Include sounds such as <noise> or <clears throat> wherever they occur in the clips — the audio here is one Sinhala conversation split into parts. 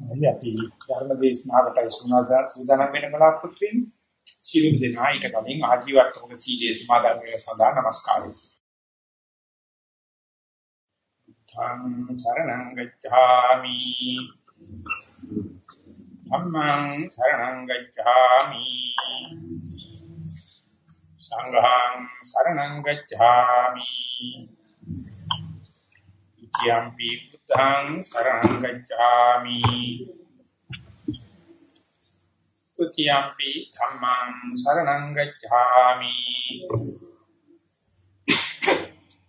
අපි අපි ධර්ම දේශනාවට සුණාදා සූදානම් වෙන බලාපොරොත්තු වෙන්නේ. සියලුම දෙනා ඊට කලින් ආජීවත්වක සීලයේ සමාදන් වෙන සඳහා নমස්කාරය. ධම්ම සරණං ගච්ඡාමි. ධම්මං සරණං ගච්ඡාමි. සංඝං සරණං ගච්ඡාමි. ඉතියම්පි බුද්ධං සරණං ගච්ඡාමි සුතියම්පි ධම්මං සරණං ගච්ඡාමි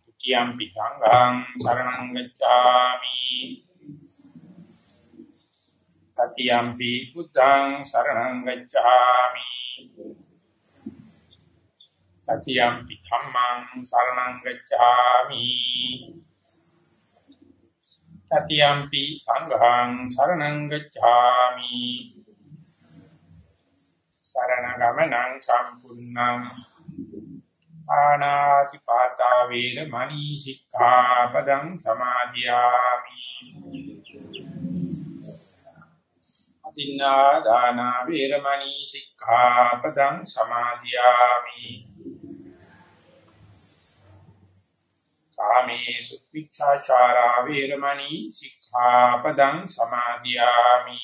සුතියම්පි සංඝං සරණං ගච්ඡාමි සතියම්පි බුද්ධං සරණං ගච්ඡාමි සතියම්පි ධම්මං සරණං ගච්ඡාමි තතියම්පි සංඝං සරණං ගච්ඡාමි. සරණ ගමනං සම්පූර්ණං. ආනාති පාතා වේරමණී සික්ඛාපදං සමාදියාමි. අදින්නා දාන වේරමණී සික්ඛාපදං සමාදියාමි. කාමේසු මිච්ඡාචාරා වේරමණී සික්ඛාපදං සමාදියාමි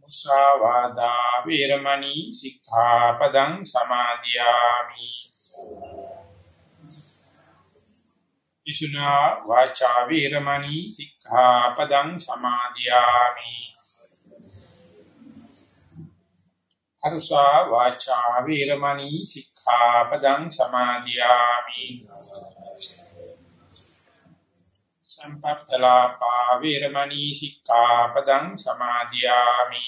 මුසාවාදා වේරමණී සික්ඛාපදං සමාදියාමි ඉසුනා වාචා වේරමණී සික්ඛාපදං සමාදියාමි අරුසා වාචා වේරමණී සික්ඛාපදං සමාදියාමි. සම්පත්තලාපා වේරමණී සික්ඛාපදං සමාදියාමි.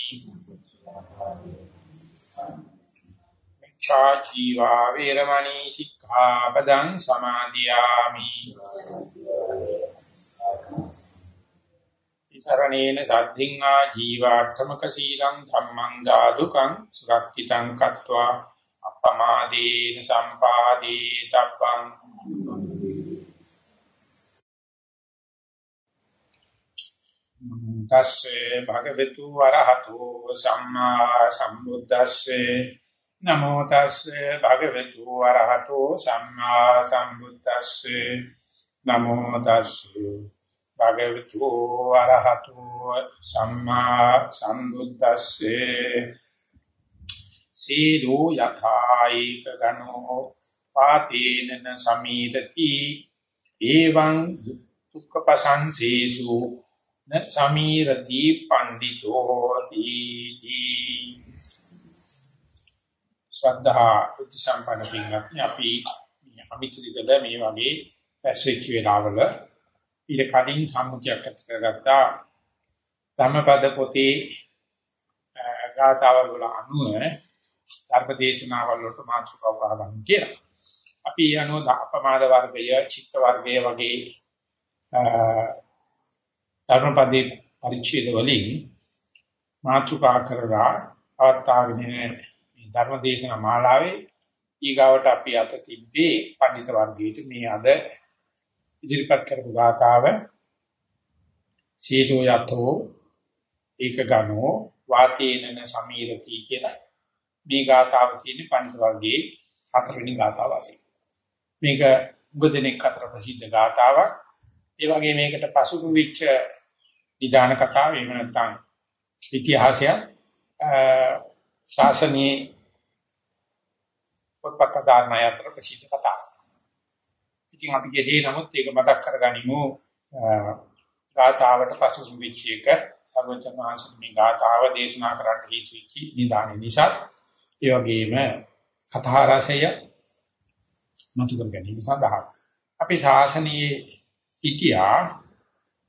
මිච්ඡා ජීවා වේරමණී සික්ඛාපදං සමාදියාමි. සරණේන සද්ධින්ආ ජීවාර්ථමක සීලං ධම්මං දාදුකං සුරක්ෂිතං කତ୍වා. අපමාදීන සම්පාදී තබ්බං. තස්සේ භගවතු වරහතෝ සම්මා සම්බුද්දස්සේ. නමෝ තස්සේ භගවතු වරහතෝ සම්මා සම්බුද්දස්සේ. නමෝ තස්සේ භගවතු ආරහතු සම්මා සම්බුද්දස්සේ. සීලෝ යථායික ගනෝ පාතේනන සමීරති එවං දුක්ඛපසංසේසු න සමීරති පණ්ඩිතෝ තීති ශ්‍රද්ධා බුද්ධ සම්පන්න පින්වත්නි අපි අමිතුලිකද මේ වගේ පැස්වෙච්ච වෙලාවල ඊට කලින් සම්මුතියක් ඇති කරගත්තා. ධම්මපද පොතේ ගාථාවල් වල අනුව ධර්මදේශනාවල් වලට මාතෘකාව ගන්න කියලා. අපි යනෝ අපමාද වර්ගය, චිත්ත වර්ගය වගේ ධර්මපදේ පරිච්ඡේද වලින් මාතෘකා කරලා අවතාරගෙන මේ ධර්මදේශන මාලාවේ ඊගාවට අපි අත තිබ්බේ පඬිත වර්ගයේ මේ අද ඉදිරිපත් කරපු ගාථාව සීලෝ යතෝ ඒක ගනෝ වාතේනන සමීරති කියලා මේ ගාථාව තියෙන පණිත වර්ගයේ හතරවෙනි ගාථාව වශයෙන්. මේක උගදෙනෙක් අතර ප්‍රසිද්ධ ගාථාවක්. ඒ වගේ මේකට පසුබු වෙච්ච නිදාන කතාව එහෙම නැත්නම් ඉතිහාසය ශාසනීය පොත්පත් දාන අතර ප්‍රසිද්ධ කතාවක්. ඉතින් අපි කෙසේ නමුත් ඒක මතක් කරගනිමු. ගාථාවට පසු වෙච්ච එක. සර්වචනාංශ මේ ගාථාව දේශනා කරන්න හේතු වෙච්ච නිදාන නිසා. ඒ වගේම කතා රසය මතු කර ගැනීම සඳහා අපි ශාසනීය හිටියා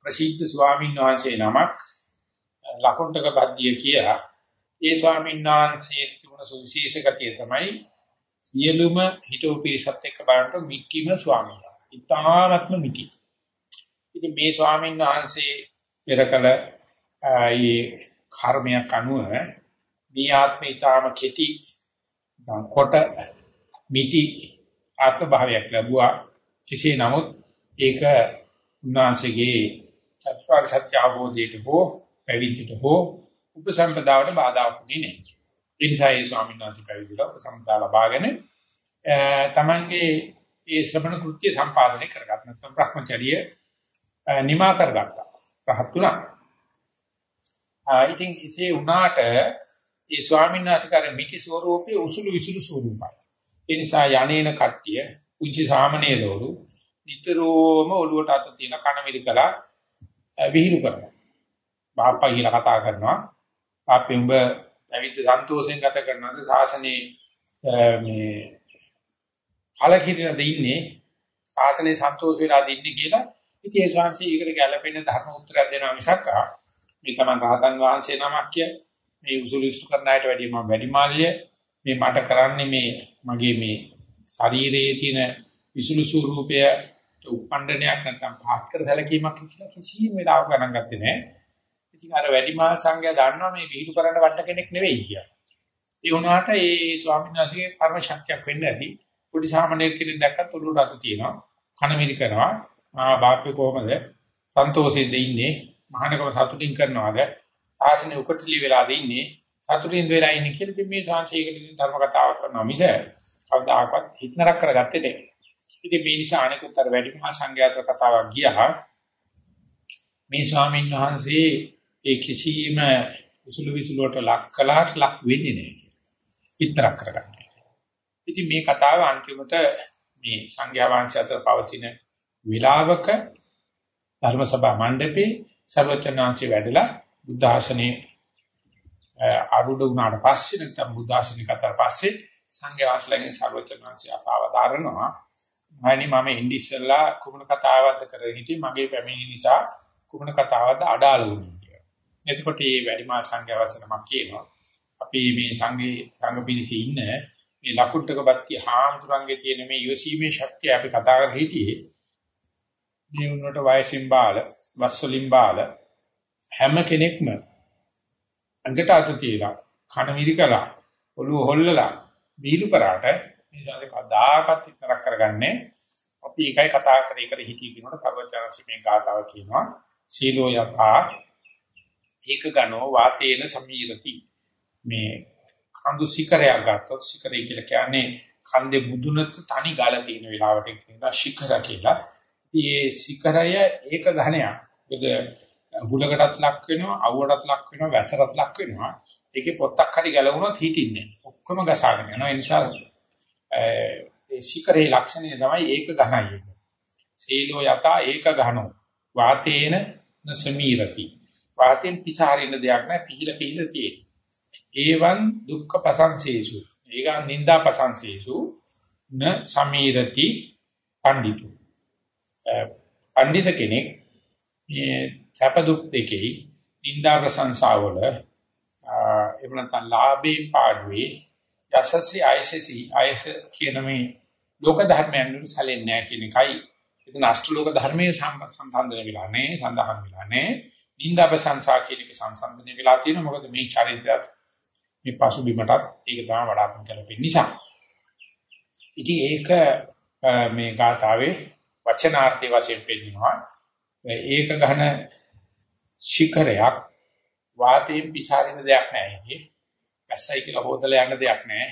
ප්‍රසිද්ධ ස්වාමීන් වහන්සේ නමක් ලකුණ්ඩක බද්දිය කියලා ඒ ස්වාමීන් වහන්සේ තිබුණ සුවිශේෂ ගතිය තමයි සියලුම හිතෝ පිරිසත් එක්ක බලනකොට මික්කිම ස්වාමීන් වහන්සේ. ඉතාමත්ම මිටි. ඉතින් මේ ස්වාමීන් වහන්සේ පෙරකල ඒ කර්මයක් අනුව මේ ආත්මය ඊටාම කෙටි කොට මිටි ආත්ම භාවයක් ලැබුවා. කෙසේ නමුත් ඒක උන්වහන්සේගේ චතුරාර්ය සත්‍ය අවබෝධයට හෝ පැවිදිට හෝ උපසම්පදාවට බාධාක් නෙන්නේ. ඒ නිසා ඒ ස්වාමීන් වහන්සේ පැවිදිලා උපසම්පදා ලබාගෙන තමන්ගේ ඒ ශ්‍රමණ කෘත්‍ය සම්පාදනය කරගත්තා. නැත්නම් Brahmacharya නිමා කරගත්තා. රහත් වුණා. ඉතින් ඉසේ උනාට ඒ ස්වාමීන් වහන්සේ කර මිටි ස්වරූපයේ උසුළු විසුළු ස්වරූපයි. ඒ නිසා යන්නේන කට්ටිය උචි සාමනීයවරු නිතරම ඔළුවට අත තියෙන කන මිරිකලා විහිළු කරනවා. බාප්පා කියලා කතා කරනවා. අපි උඹ පැවිදි සන්තෝෂෙන් ගත කරනවාද ශාසනයේ මේ කලකිරීමද ඉන්නේ ශාසනයේ සන්තෝෂ වෙලාද ඉන්නේ කියලා ඉතින් ඒ ශාන්සී ඒකට ගැළපෙන ධර්ම උත්තරයක් දෙනවා මිසක් මේ තමයි රහතන් වහන්සේ නමක් කිය මේ උසුලිසු කරන අයට වැඩිය මම වැඩි මාල්‍ය මේ මට කරන්නේ මේ මගේ මේ ශරීරයේ තියෙන විසුලු ස්වරූපය උපණ්ඩනයක් නැත්නම් පහත් කර සැලකීමක් කියලා කිසිම වෙලාවක ගණන් ගත්තේ නැහැ. ඉතින් අර වැඩිමහල් සංඝයා දන්නවා මේ විහිළු කරන්න වඩ කෙනෙක් නෙවෙයි කියලා. ඒ වුණාට ඒ ස්වාමීන් වහන්සේගේ කර්ම ශක්තියක් වෙන්න ඇති. පොඩි සාමාන්‍ය කෙනෙක් දැක්කත් උඩට අත තියෙනවා. කන මිරි කරනවා. ආ බාප්පේ කොහමද? සන්තෝෂෙද ඉන්නේ? මහානකම සතුටින් කරනවාද? ආසනෙ උකටලි වෙලාද ඉන්නේ? සතුටින් වෙලා ඉන්නේ කියලා ඉතින් මේ සාංශයකට ධර්ම කතාවක් කරනවා මිස කවදාකවත් හිතනරක් කරගත්තේ නැහැ. ඉතින් මේ නිසා අනිකුත් අර වැඩි මහා සංඝයාතර කතාවක් ගියා. මේ ස්වාමීන් වහන්සේ ඒ කිසිම උසුළු විසුළුවට ලක් කළාට ලක් වෙන්නේ නැහැ. විතරක් කරගන්න. ඉතින් මේ කතාව අන්තිමට මේ සංඝයා වහන්සේ අතර පවතින විලාවක ධර්ම සභා මණ්ඩපේ සර්වචනාංශي වැඩලා බුද්ධ ආසනේ ආරුඩ වුණාට පස්සේ නැත්නම් බුද්ධ ආසනේ කතර පස්සේ සංඝයා වහන්සේලාගෙන් සර්වචනාංශي අපාවදාරනවා මහණනි මම ඉන්දිස්සලා කුමන කතාවක්ද කරගෙන හිටියේ මගේ පැමිණි නිසා කුමන කතාවක්ද අඩාල වුනේ කියලා. එතකොට මේ වැඩිමහල් සංඝයා වහන්සේනමක් කියනවා. අපි මේ සංඝේ සංඝ පිළිසෙ ඉන්න මේ ලකුණ්ඩක බස්ති හාමුදුරන්ගේ තියෙන මේ යොසීමේ ශක්තිය අපි කතා කර හිටියේ. මේ උන්නට වයසින් බාල, වස්සලින් බාල හැම කෙනෙක්ම අඟට අත තියලා කන මිරිකලා ඔළුව හොල්ලලා බීලු කරාට මේ ජාතක කදාකත් ඉතරක් කරගන්නේ අපි එකයි කතා කරේ කර හිතී කියනකොට සර්වඥාන්සේ මේ ගාතාව කියනවා සීලෝ යථා ඒක ගනෝ වාතේන සමීරති මේ කඳු සිකරයක් ගත්තොත් සිකරය කියලා කියන්නේ කන්දේ මුදුනට තනි ගාල තියෙන වෙලාවට කියනවා ශිඛර කියලා. ඉතින් මේ සිකරය ඒක ඝණයක්. මොකද හුලකටත් ලක් වෙනවා, අවුවටත් ලක් වෙනවා, වැසටත් ලක් වෙනවා. ඒකේ පොත්තක් හරි ගැලවුණොත් හිටින්නේ. ඔක්කොම ගසාගෙන යනවා. ඒ නිසා ඒ ශිඛරේ ලක්ෂණය තමයි ඒක ඝනයි. සීලෝ යතා ඒක ඝනෝ. වාතේන නසමීරති. වාතෙන් පිසාරින්න දෙයක් නැහැ. පිහිල පිහිල තියෙන්නේ. ඒවන් දුක්ඛ පසංසේසු ඒගා නිന്ദා පසංසේසු න සමීරති පඬිතු පඬිත කෙනෙක් මේ සැප දුක් දෙකෙහි නිന്ദා ප්‍රශංසාවල එහෙම නැත්නම් ලාභේ පාඩුවේ යසසි ආයසසි ආයස කියන මේ ලෝක ධර්මයන් වල සැලෙන්නේ නැහැ කියන එකයි. එතන අෂ්ටලෝක ධර්මයේ සම්බන්ධන වෙලා නැහැ සඳහන් වෙලා නැහැ. නිന്ദා ප්‍රශංසා කියන එක සංසන්දනය වෙලා තියෙන මොකද මේ චරිතයත් මේ පසුබිමටත් ඒක තමයි වඩාත්ම ගැලපෙන නිසා. ඉතින් ඒක මේ ගාතාවේ වචනාර්ථය වශයෙන් පෙන්නනවා. ඒක ගන්න ශිඛරයක් වාතයෙන් පිසාරින දෙයක් නෑ ඒකේ. වැස්සයි කියලා හොදලා යන දෙයක් නෑ.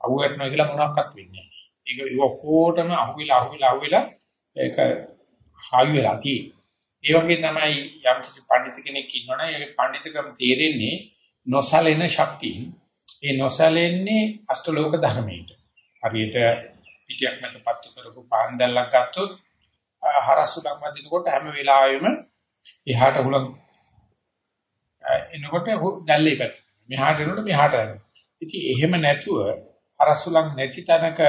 අහුවෙන්නවා කියලා මොනවත් වෙන්නේ නෑ. ඒක ඔක්කොටම අහුවිලා අහුවිලා අහුවිලා ඒක හායි වෙලා තියෙන්නේ. ඒ වගේ තමයි යම් කිසි පඬිතු කෙනෙක් ඉන්නවනේ ඒ පඬිතුකම තේරෙන්නේ නොසලෙන ශක්තිය. ඒ නොසලෙන්නේ අෂ්ටලෝක ධර්මයට. හරියට පිටියක් මත පත්තු කරපු පාන් දැල්ලක් ගත්තොත් හරස්සුලක් මැදිනකොට හැම වෙලාවෙම එහාට හුලං එනකොට දැල්ලේ පැත්ත. මෙහාට එනකොට මෙහාට යනවා. ඉතින් එහෙම නැතුව අරසුලක් නැති තැනක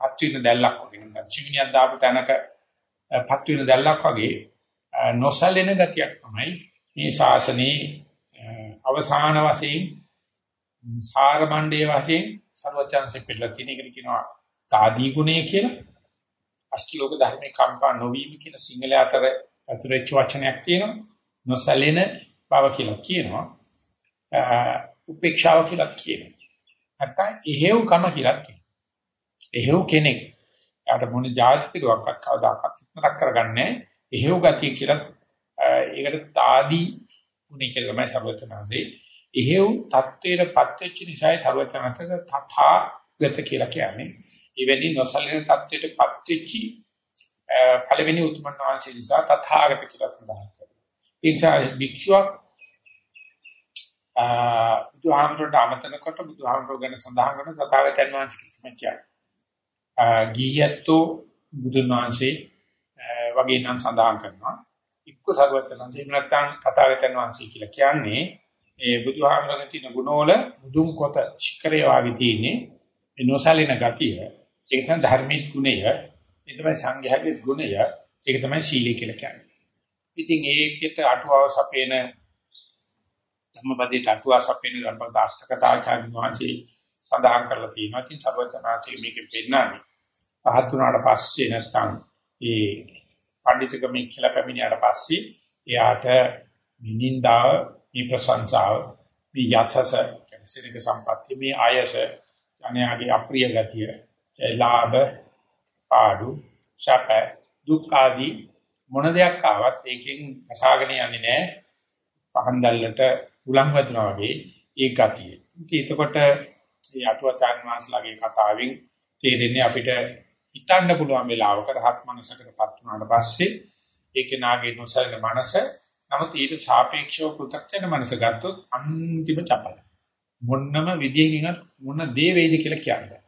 පත් වෙන දැල්ලක් වගේ නේද? චිමිනියක් දාපු තැනක පත් වෙන දැල්ලක් වගේ නොසැලෙන ගතියක් තමයි මේ ශාසනයේ අවසාන වශයෙන් සාරමණ්ඩේ වශයෙන් සර්වඥාන්සේ පිළිලා තියෙන එකට කියනවා තාදී ගුණය කියලා. අෂ්ටලෝක ධර්මේ කම්පා නොවීම කියන සිංහල අතර අතුරෙච්ච වචනයක් තියෙනවා. නොසැලෙන බව කියලා කියනවා. උපේක්ෂාව කියලා කියනවා. නැත්නම් එහෙව්කම කියලා කියනවා. එහෙව් කෙනෙක් යාට මොන જાති පිටුවක්වත් කවදාකවත් ඉක්මනක් කරගන්නේ එහෙව් ගතිය කියලා ඒකට తాදී උනේ කියලා තමයි සර්වචනanse. එහෙව් தත්වයට පත්වෙච්ච නිසායි සර්වචනanse තථා ගත කියලා කියන්නේ. ඉවෙනි නොසලින தත්වයට පත්වෙච්චි පළවෙනි උතුමන් වහන්සේ නිසා තථාගත කියලා සඳහන් කරනවා. ඒ නිසා භික්ෂුවක් බුදුහාමරට ආමතන කොට බුදුහාමර ගැන සඳහන් කරන තථාගතයන් වහන්සේ කිසිම කියන්නේ. ගීයත්තු බුදුන් වහන්සේ වගේ නම් සඳහන් කරනවා. එක්ක සර්වඥාන්සේ එහෙම නැත්නම් තථාගතයන් වහන්සේ කියලා කියන්නේ ඒ බුදුහාමරගේ තියෙන ගුණවල මුදුන් කොට ශිඛරය වාගේ තියෙන්නේ ඒ නොසලින ගතිය. ඒක තමයි ධර්මික ගුණය. ඒ තමයි සංඝයාගේ ගුණය. ඒක තමයි සීලය කියලා කියන්නේ. ඉතින් ඒකෙට අටුවාව සපේන ධම්මපදයේ අටුවා සපේන ධර්මදාර්ථකතාචාර්ය වහන්සේ සඳහන් කරලා තියෙනවා. ඉතින් සර්වඥාන්සේ මේකෙ පෙන්නන්නේ පහත් වුණාට පස්සේ නැත්නම් ඒ පඬිතුකමෙන් කියලා පැමිණියාට පස්සේ එයාට මිනින්දාව, මේ ප්‍රශංසාව, මේ යසස, කෙනසිරික සම්පත්‍ය, මේ ආයස, අනයාගේ අප්‍රිය ගතිය, ලාභ, පාඩු, ශප, දුක් ආදී මොන දෙයක් ආවත් ඒකෙන් අසාගෙන යන්නේ නැහැ. පහන් දැල්ලට උලන් වදිනවා වගේ ඒ ගතිය. ඉතින් එතකොට මේ අටුවචාන් වහන්සේලාගේ කතාවෙන් තේරෙන්නේ අපිට හිතන්න පුළුවන් වෙලාවක රහත් මනසකටපත් වුණාට පස්සේ ඒකේ නාගේ නොසලන මනස නමුත් ඊට සාපේක්ෂව පෘථග්ජන මනස ගත්තොත් අන්තිම චපල මොන්නම විදියකින් මොන දේ වේද කියලා කියන්නේ.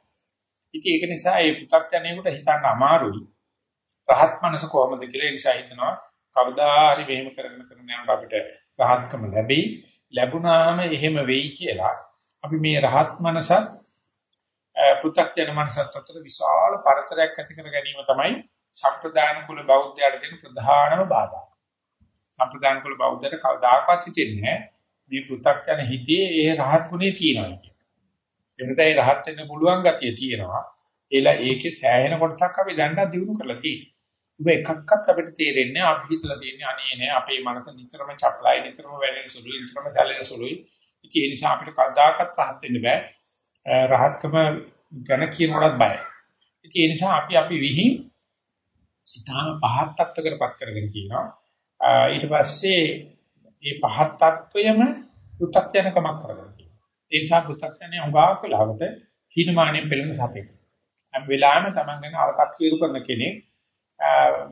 ඉතින් ඒක නිසා ඒ පෘථග්ජනයෙකුට හිතන්න අමාරුයි. රහත් මනස කොහොමද කියලා ඒ නිසා හිතනවා කවදා හරි මෙහෙම කරගෙන කරගෙන යනකොට අපිට රහත්කම ලැබෙයි. ලැබුණාම එහෙම වෙයි කියලා අපි මේ රහත් මනසත් පෘථග්ජන මනසත් අතර විශාල පරතරයක් ඇති කර ගැනීම තමයි සම්ප්‍රදාන කුල බෞද්ධයාට තියෙන ප්‍රධානම බාධා. සම්ප්‍රදාන කුල බෞද්ධයට කවදාකවත් හිතෙන්නේ මේ පෘථග්ජන හිතේ ඒ රහත් ගුණේ තියෙනවා කියන. එනතේ ඒ රහත් වෙන්න පුළුවන් ගතිය තියෙනවා. ඒලා ඒකේ සෑහෙන කොටසක් අපි දැන්නත් දිනු කරලා තියෙනවා. ඔබ එකක්වත් අපිට තේරෙන්නේ අපි හිතලා තියෙන්නේ අනේ නෑ අපේ මනස නිතරම චපලයි නිතරම වැළෙන සුළුයි නිතරම සැලෙන සුළුයි. ඉතින් ඒ නිසා අපිට කවදාකවත් රහත් වෙන්න බෑ. රහත්කම ගැන කියනකොටත් බයයි. ඉතින් ඒ නිසා අපි අපි විහිං ඊටාම පහත් තත්ත්වකටපත් කරගෙන කියනවා. ඊට පස්සේ මේ පහත් තත්ත්වයම පු탁ජනකමක් කරගෙන කියනවා. ඒ නිසා පු탁ජනේ උගාක වෙලාවට හීනමානෙන් පෙළෙන සතෙක්. හැම වෙලාවෙම Taman ගැන අරකට කියරු කරන කෙනෙක්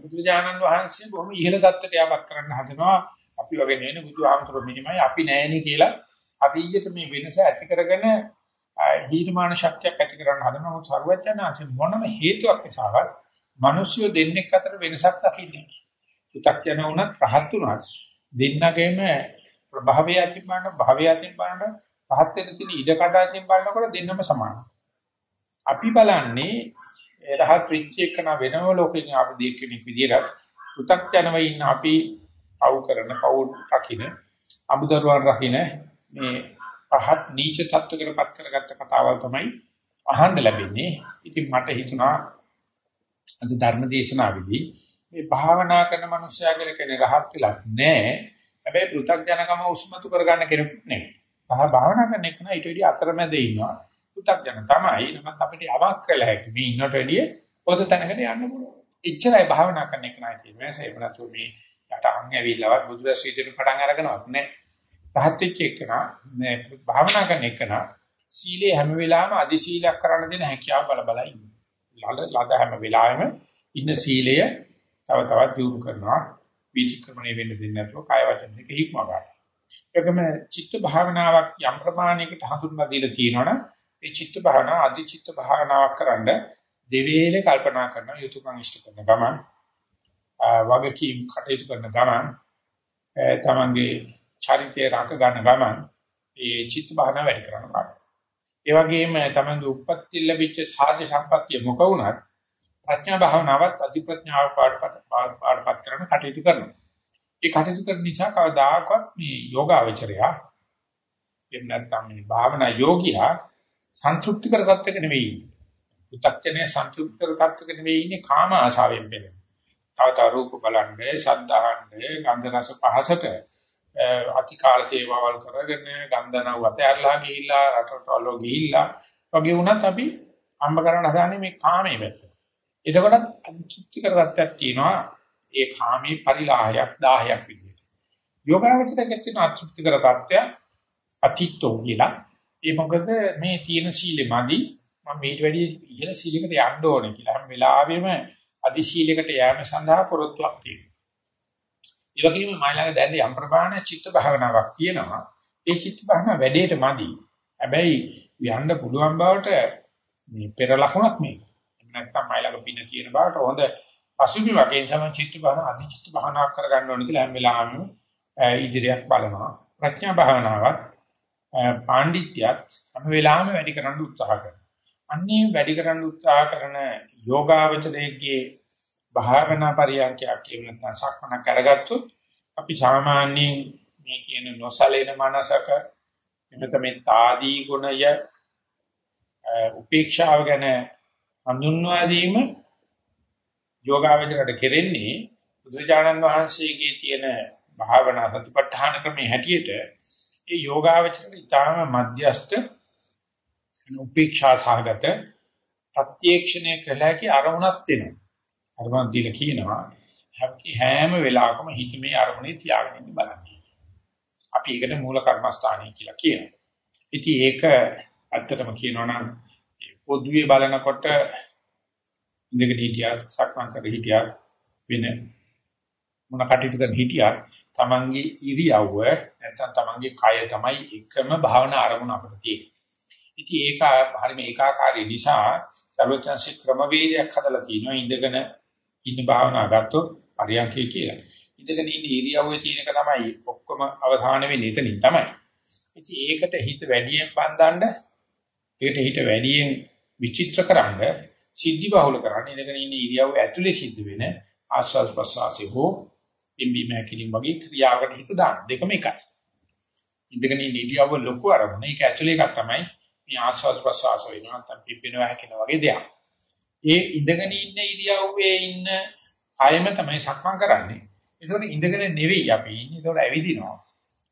බුදුජානන් වහන්සේ බොහොම ඉහළ தත්ත්වයට යamak කරන්න හදනවා. අපි වගේ නෙවෙයි බුදුහාමුදුරුවෝ මෙහිමයි අපි නෑනේ කියලා අතීතයේ මේ වෙනස ඇති කරගෙන හීනමාන ශක්තියක් ඇති කරන්න හදන මොකද සර්වඥාන්සේ මොනම හේතුවක් නිසාවත් මිනිස්සු දෙන්නෙක් අතර වෙනසක් දකින්නේ. පු탁 යන උනත් රහත් උනත් දෙන්නගේම ප්‍රභාවය අතින් බලන භාවය අතින් බලන පහත් වෙන තියෙන ඉඩ කඩ අතින් බලනකොට දෙන්නම සමානයි. අපි බලන්නේ රහත් වෙච්ච එකන වෙනම ලෝකෙකින් අපි දෙයක් කෙනෙක් විදියට පු탁 යනව ඉන්න අපි පව් කරන පව් රකින්න අමුදරුවන් රකින්න මේ පහත් නීච තත්ත්වයකටපත් කරගත්ත කතාවල් තමයි අහන්න ලැබෙන්නේ. ඉතින් මට හිතුණා අද ධර්ම දේශනාවේදී මේ භාවනා කරන මනුස්සයා කියලා කෙනෙක් රහත් වෙලා නැහැ. හැබැයි පෘථග්ජනකම උස්මතු කරගන්න කෙනෙක් නෙමෙයි. පහ භාවනා කරන එක නයි ඊට වැඩි අතරමැද ඉන්නවා. පෘථග්ජන තමයි. නමුත් අපිට යමක් කළ හැකි. මේ ඉන්නට වැඩිය පොත තැනකට යන්න පුළුවන්. එච්චරයි භාවනා කරන එක නයි කියන්නේ. ඒක නතු මේ යට අං ඇවිල්ලවත් බුදුරජාණන් වහන්සේ පටන් අරගෙනවත් නෑ. පහත් වෙච්ච එකනා මේ භාවනා කරන එකනා සීලේ හැම වෙලාවෙම අදි සීලයක් කරන්න දෙන හැකියාව බල බල ඉන්නවා. ලද හැම වෙලාවෙම ඉන්න සීලය තව තවත් දියුණු කරනවා. විචක්‍රමණය වෙන්න දෙන්නේ නැතුව කාය වචන දෙක හික්ම ගන්න. ඒකම චිත්ත භාවනාවක් යම් ප්‍රමාණයකට හඳුන්වා දීලා තියෙනවනම් ඒ චිත්ත භාවනාව අදි චිත්ත භාවනාවක් කරන්න දෙවේලේ කල්පනා කරන යුතුයකම් ඉෂ්ට කරන ගමන් වගකීම් කටයුතු කරන ගමන් තමන්ගේ චරිතය රාක ගන්න ගමන් ඒ චිත්ත භාවනා වැඩි කරන්න බලන්න. ඒ වගේම තමන්ගේ උප්පත්ති ලැබිච්ච සාධ්‍ය සම්පත්තිය මොක වුණත් ප්‍රඥා භාවනාවත් අධිප්‍රඥාව පාඩපත් පාඩපත් කරන කටයුතු කරනවා. ඒ කටයුතු කරන නිසා කවදාකවත් මේ යෝගාවචරය එහෙම නැත්නම් මේ භාවනා යෝගියා සන්තුෂ්ටිකර තත්ත්වයක නෙවෙයි. උත්ක්ෂණයේ සන්තුෂ්ටිකර තත්ත්වයක නෙවෙයි ඉන්නේ කාම ආශාවෙන් පෙළෙන. තව තව රූප බලන්නේ, ශබ්ද අහන්නේ, ගන්ධ රස පහසට අතිකාල සේවාවල් කරගෙන ගන්ධනව අතහැරලා ගිහිල්ලා රටවල ගිහිල්ලා වගේ වුණත් අපි අම්බ කරන්න හදාන්නේ මේ කාමයේ පැත්ත. එතකොට චුක්ති කරගත්තක් තියෙනවා ඒ කාමී පරිලාහයක් 10ක් විදිහට. යෝගාවචරයේ තියෙන අතෘප්තිකර තත්ත්වය අතිත්ෝ කියලා. ඒ මොකද මේ තියෙන සීලෙ මදි මම මේට වැඩි ඉහළ සීලයකට යන්න ඕනේ කියලා. හැම වෙලාවෙම අදි සීලයකට යෑම සඳහා පොරොත්තුවක් තියෙනවා. ඒ වගේම මයිලඟ දැන් යම් ප්‍රමාණ චිත්ත භාවනාවක් තියෙනවා. ඒ චිත්ත භාවනාව වැඩේට මදි. හැබැයි යන්න පුළුවන් බවට මේ පෙර ලකුණක් මේක. නැත්නම් මයිලඟ පින තියෙන බවට හොඳ පසුබිමක් ඒ නිසා චිත්ත භාවන අධි චිත්ත භාවනාවක් කරගන්න ඕනේ කියලා හැම වෙලාවෙම ඉදිරියක් බලනවා. ප්‍රඥා භාවනාවත් පාණ්ඩිත්‍යත් හැම වෙලාවෙම වැඩි කරන්න උත්සාහ කරනවා. අන්නේ වැඩි කරන්න උත්සාහ කරන යෝගාවචරයේ භාවනා පරියන්කයක් කියන නැත්නම් සක්මන කරගත්තොත් අපි සාමාන්‍යයෙන් මේ කියන නොසලෙන මනසක එමෙත මේ తాදී ගුණය උපේක්ෂාව ගැන හඳුන්වා දීම යෝගාවචරයට කෙරෙන්නේ බුදුචානන් වහන්සේගේ තියෙන භාවනා සතිපට්ඨාන ක්‍රමයේ හැටියට ඒ යෝගාවචරයට ඊටාම මධ්‍යස්ත උපේක්ෂා සහගත ප්‍රත්‍යක්ෂණය කළ හැකි අරමුණක් දෙනවා. අරමුණක් දීලා කියනවා හැකි හැම වෙලාවකම හිත මේ අරමුණේ තියාගෙන ඉන්න බලන්න. අපි ඒකට මූල කර්මස්ථානයි කියලා කියනවා. ඉතින් ඒක ඇත්තටම කියනවා නම් පොදුවේ බලනකොට ඉඳගෙන හිටියා සක්මන් කර හිටියා වෙන මොන කටයුතු කරන හිටියා තමන්ගේ ඉරියව්ව නැත්නම් තමන්ගේ කය තමයි එකම භාවනා අරමුණ අපිට තියෙන්නේ. ඉතින් ඒක හරිම ඒකාකාරී නිසා සර්වඥාන්සේ ක්‍රමවේදයක් හදලා තිනවා ඉඳගෙන ඉන්න භාවනා ගත්තොත් පරියන්කේ කියලා. ඉඳගෙන ඉන්න ඉරියව්වේ තියෙන එක තමයි ඔක්කොම අවධානය වෙන්නේ එතනින් තමයි. ඉතින් ඒකට හිත වැඩියෙන් බඳින්න ඒකට හිත වැඩියෙන් විචිත්‍රකරනද සිද්ධි බහුල කරන්නේ ඉඳගෙන ඉන්න ඉරියව්ව ඇතුලේ සිද්ධ වෙන ආස්වාද ප්‍රසආසී හෝ පිම්බි මහැකිලින් වගේ ක්‍රියාවකට හිත දාන්න දෙකම එකයි. ඉඳගෙන ඉන්න ඉරියව්ව ලොකු අරමුණ ඒක ඇතුලේ එකක් තමයි මේ ආස්වාද ප්‍රසආස වෙනවා නැත්නම් පිම්බිනවා හැකින වගේ දෙයක්. ඒ ඉඳගෙන ඉන්න ඉරියව්වේ ඉන්න කයම තමයි සක්මන් කරන්නේ. ඒකෝට ඉඳගෙන නෙවෙයි අපි ඉන්නේ. ඒකෝට ඇවිදිනවා.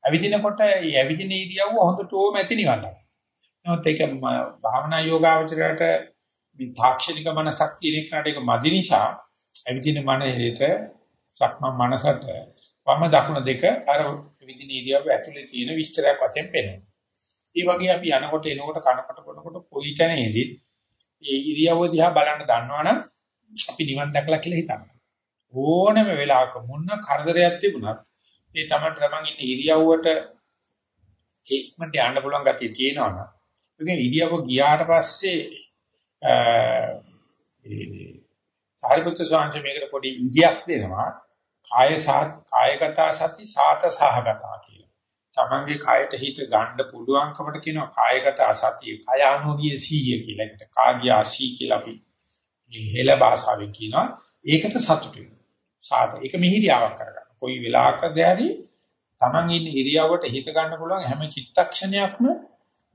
ඇවිදිනකොට මේ ඇවිදින ඉරියව්ව හොඳටම ඇති නිවන්න. නමුත් ඒක භාවනා යෝගාවචරයට මේ තාක්ෂණික මනසක් තියෙන එකට ඒක මදි නිසා ඇවිදින මනසේට සක්මන් මනසට වම දකුණ දෙක අර විදින ඉරියව්ව ඇතුලේ තියෙන විස්තරයක් වශයෙන් පේනවා. ඒ වගේ අපි යනකොට එනකොට කනකොට කොනකොට කොයි තැනේදී ඒ ඉරියව්ව දිහා බලන්න දන්නවනම් අපි නිවන් දැකලා කියලා හිතන්න. ඕනම වෙලාවක මොන කරදරයක් තිබුණත් ඒ තමයි තමන් ඉන්න ඉරියව්වට චේක්මන්ට් යන්න පුළුවන් ගතිය තියෙනවනම් ඒකේ ඉරියව්ව ගියාට පස්සේ ඒ සාරිපුත්‍ර ස්වාමීන් මේකට පොඩි ඉඟියක් දෙනවා කාය සාත් කායගත සති සාත සහගතා කියලා. තමන්ගේ කායට හිත ගන්න පුළුවන්කමට කියනවා කායගත සතිය, කය අනුගිය සීය කියලා. ඒකට කාගියා සී කියලා අපි මේ හෙළ භාෂාවෙන් කියනවා. ඒකට සතුටු වෙනවා. සාත ඒක මිහිරියාවක් කරගන්න. කොයි වෙලාවකදී හරි තමන් ඉන්න ඉරියව්වට හිත ගන්න පුළුවන් හැම චිත්තක්ෂණයක්ම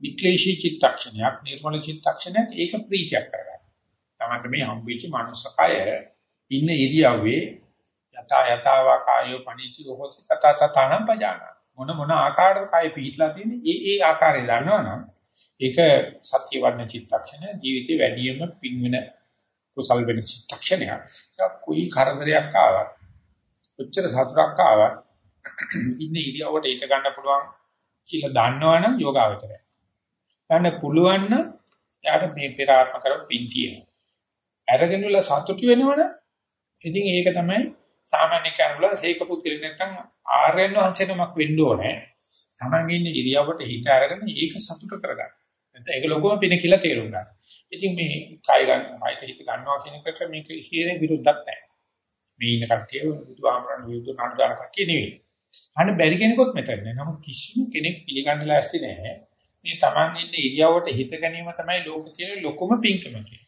වික්ලේශී චිත්තක්ෂණයක්, නිර්මල චිත්තක්ෂණයක් ඒක ප්‍රීතියක් කරගන්න. තමන්ට මේ හම්බෙච්ච මනුස්සකය ඉන්න ඉරියව්වේ යතා යතාවා කායෝ පණිති හොති තත තතනම් පජාන. මොන මොන ආකාරයක කාය පිහිట్లా තියෙන්නේ ඒ ඒ ආකාරය දන්නවනම් ඒක සත්‍ය වර්ණ චිත්තක්ෂණ ජීවිතේ වැඩියෙන්ම පින් වෙන කුසල් වෙන චිත්තක්ෂණයක්. ඒක කුයි කරදරයක් ආවා. උච්චර සතුටක් ආවා. ඉන්න ඉරියව්වට ඒක ගන්න පුළුවන් කියලා දන්නවනම් යෝගාවචරය. ගන්න පුළුවන් නම් එයාට මේ පෙර ආත්ම කරපු පින් තියෙනවා. අරගෙන වල සතුටු වෙනවනේ ඉතින් ඒක තමයි සාමාන්‍ය කරුණා සීක පුත්‍රෙ නැත්නම් ආර්යයන් වහන්සේනමක් වෙන්න ඕනේ. Taman ඉන්නේ ඉරියව්වට හිත අරගෙන ඒක සතුට කරගන්න. නැත්නම් ඒක ලොකම පින කියලා තේරුම් ගන්න. ඉතින් මේ කය ගන්න, කයට හිත ගන්නවා කියන එකට මේක හේන විරුද්ධක් නැහැ. මේ ඉන්න කට්ටිය බුදුහාමරණ විරුද්ධ නාටකාර කට්ටිය නෙවෙයි. අන්න බැරි කෙනෙකුත් මෙතන නෑ. නමුත් කිසිම කෙනෙක් පිළිගන්න ලෑස්ති නැහැ. මේ Taman ඉන්නේ ඉරියව්වට හිත ගැනීම තමයි ලෝකේ තියෙන ලොකුම පින්කම කියන්නේ.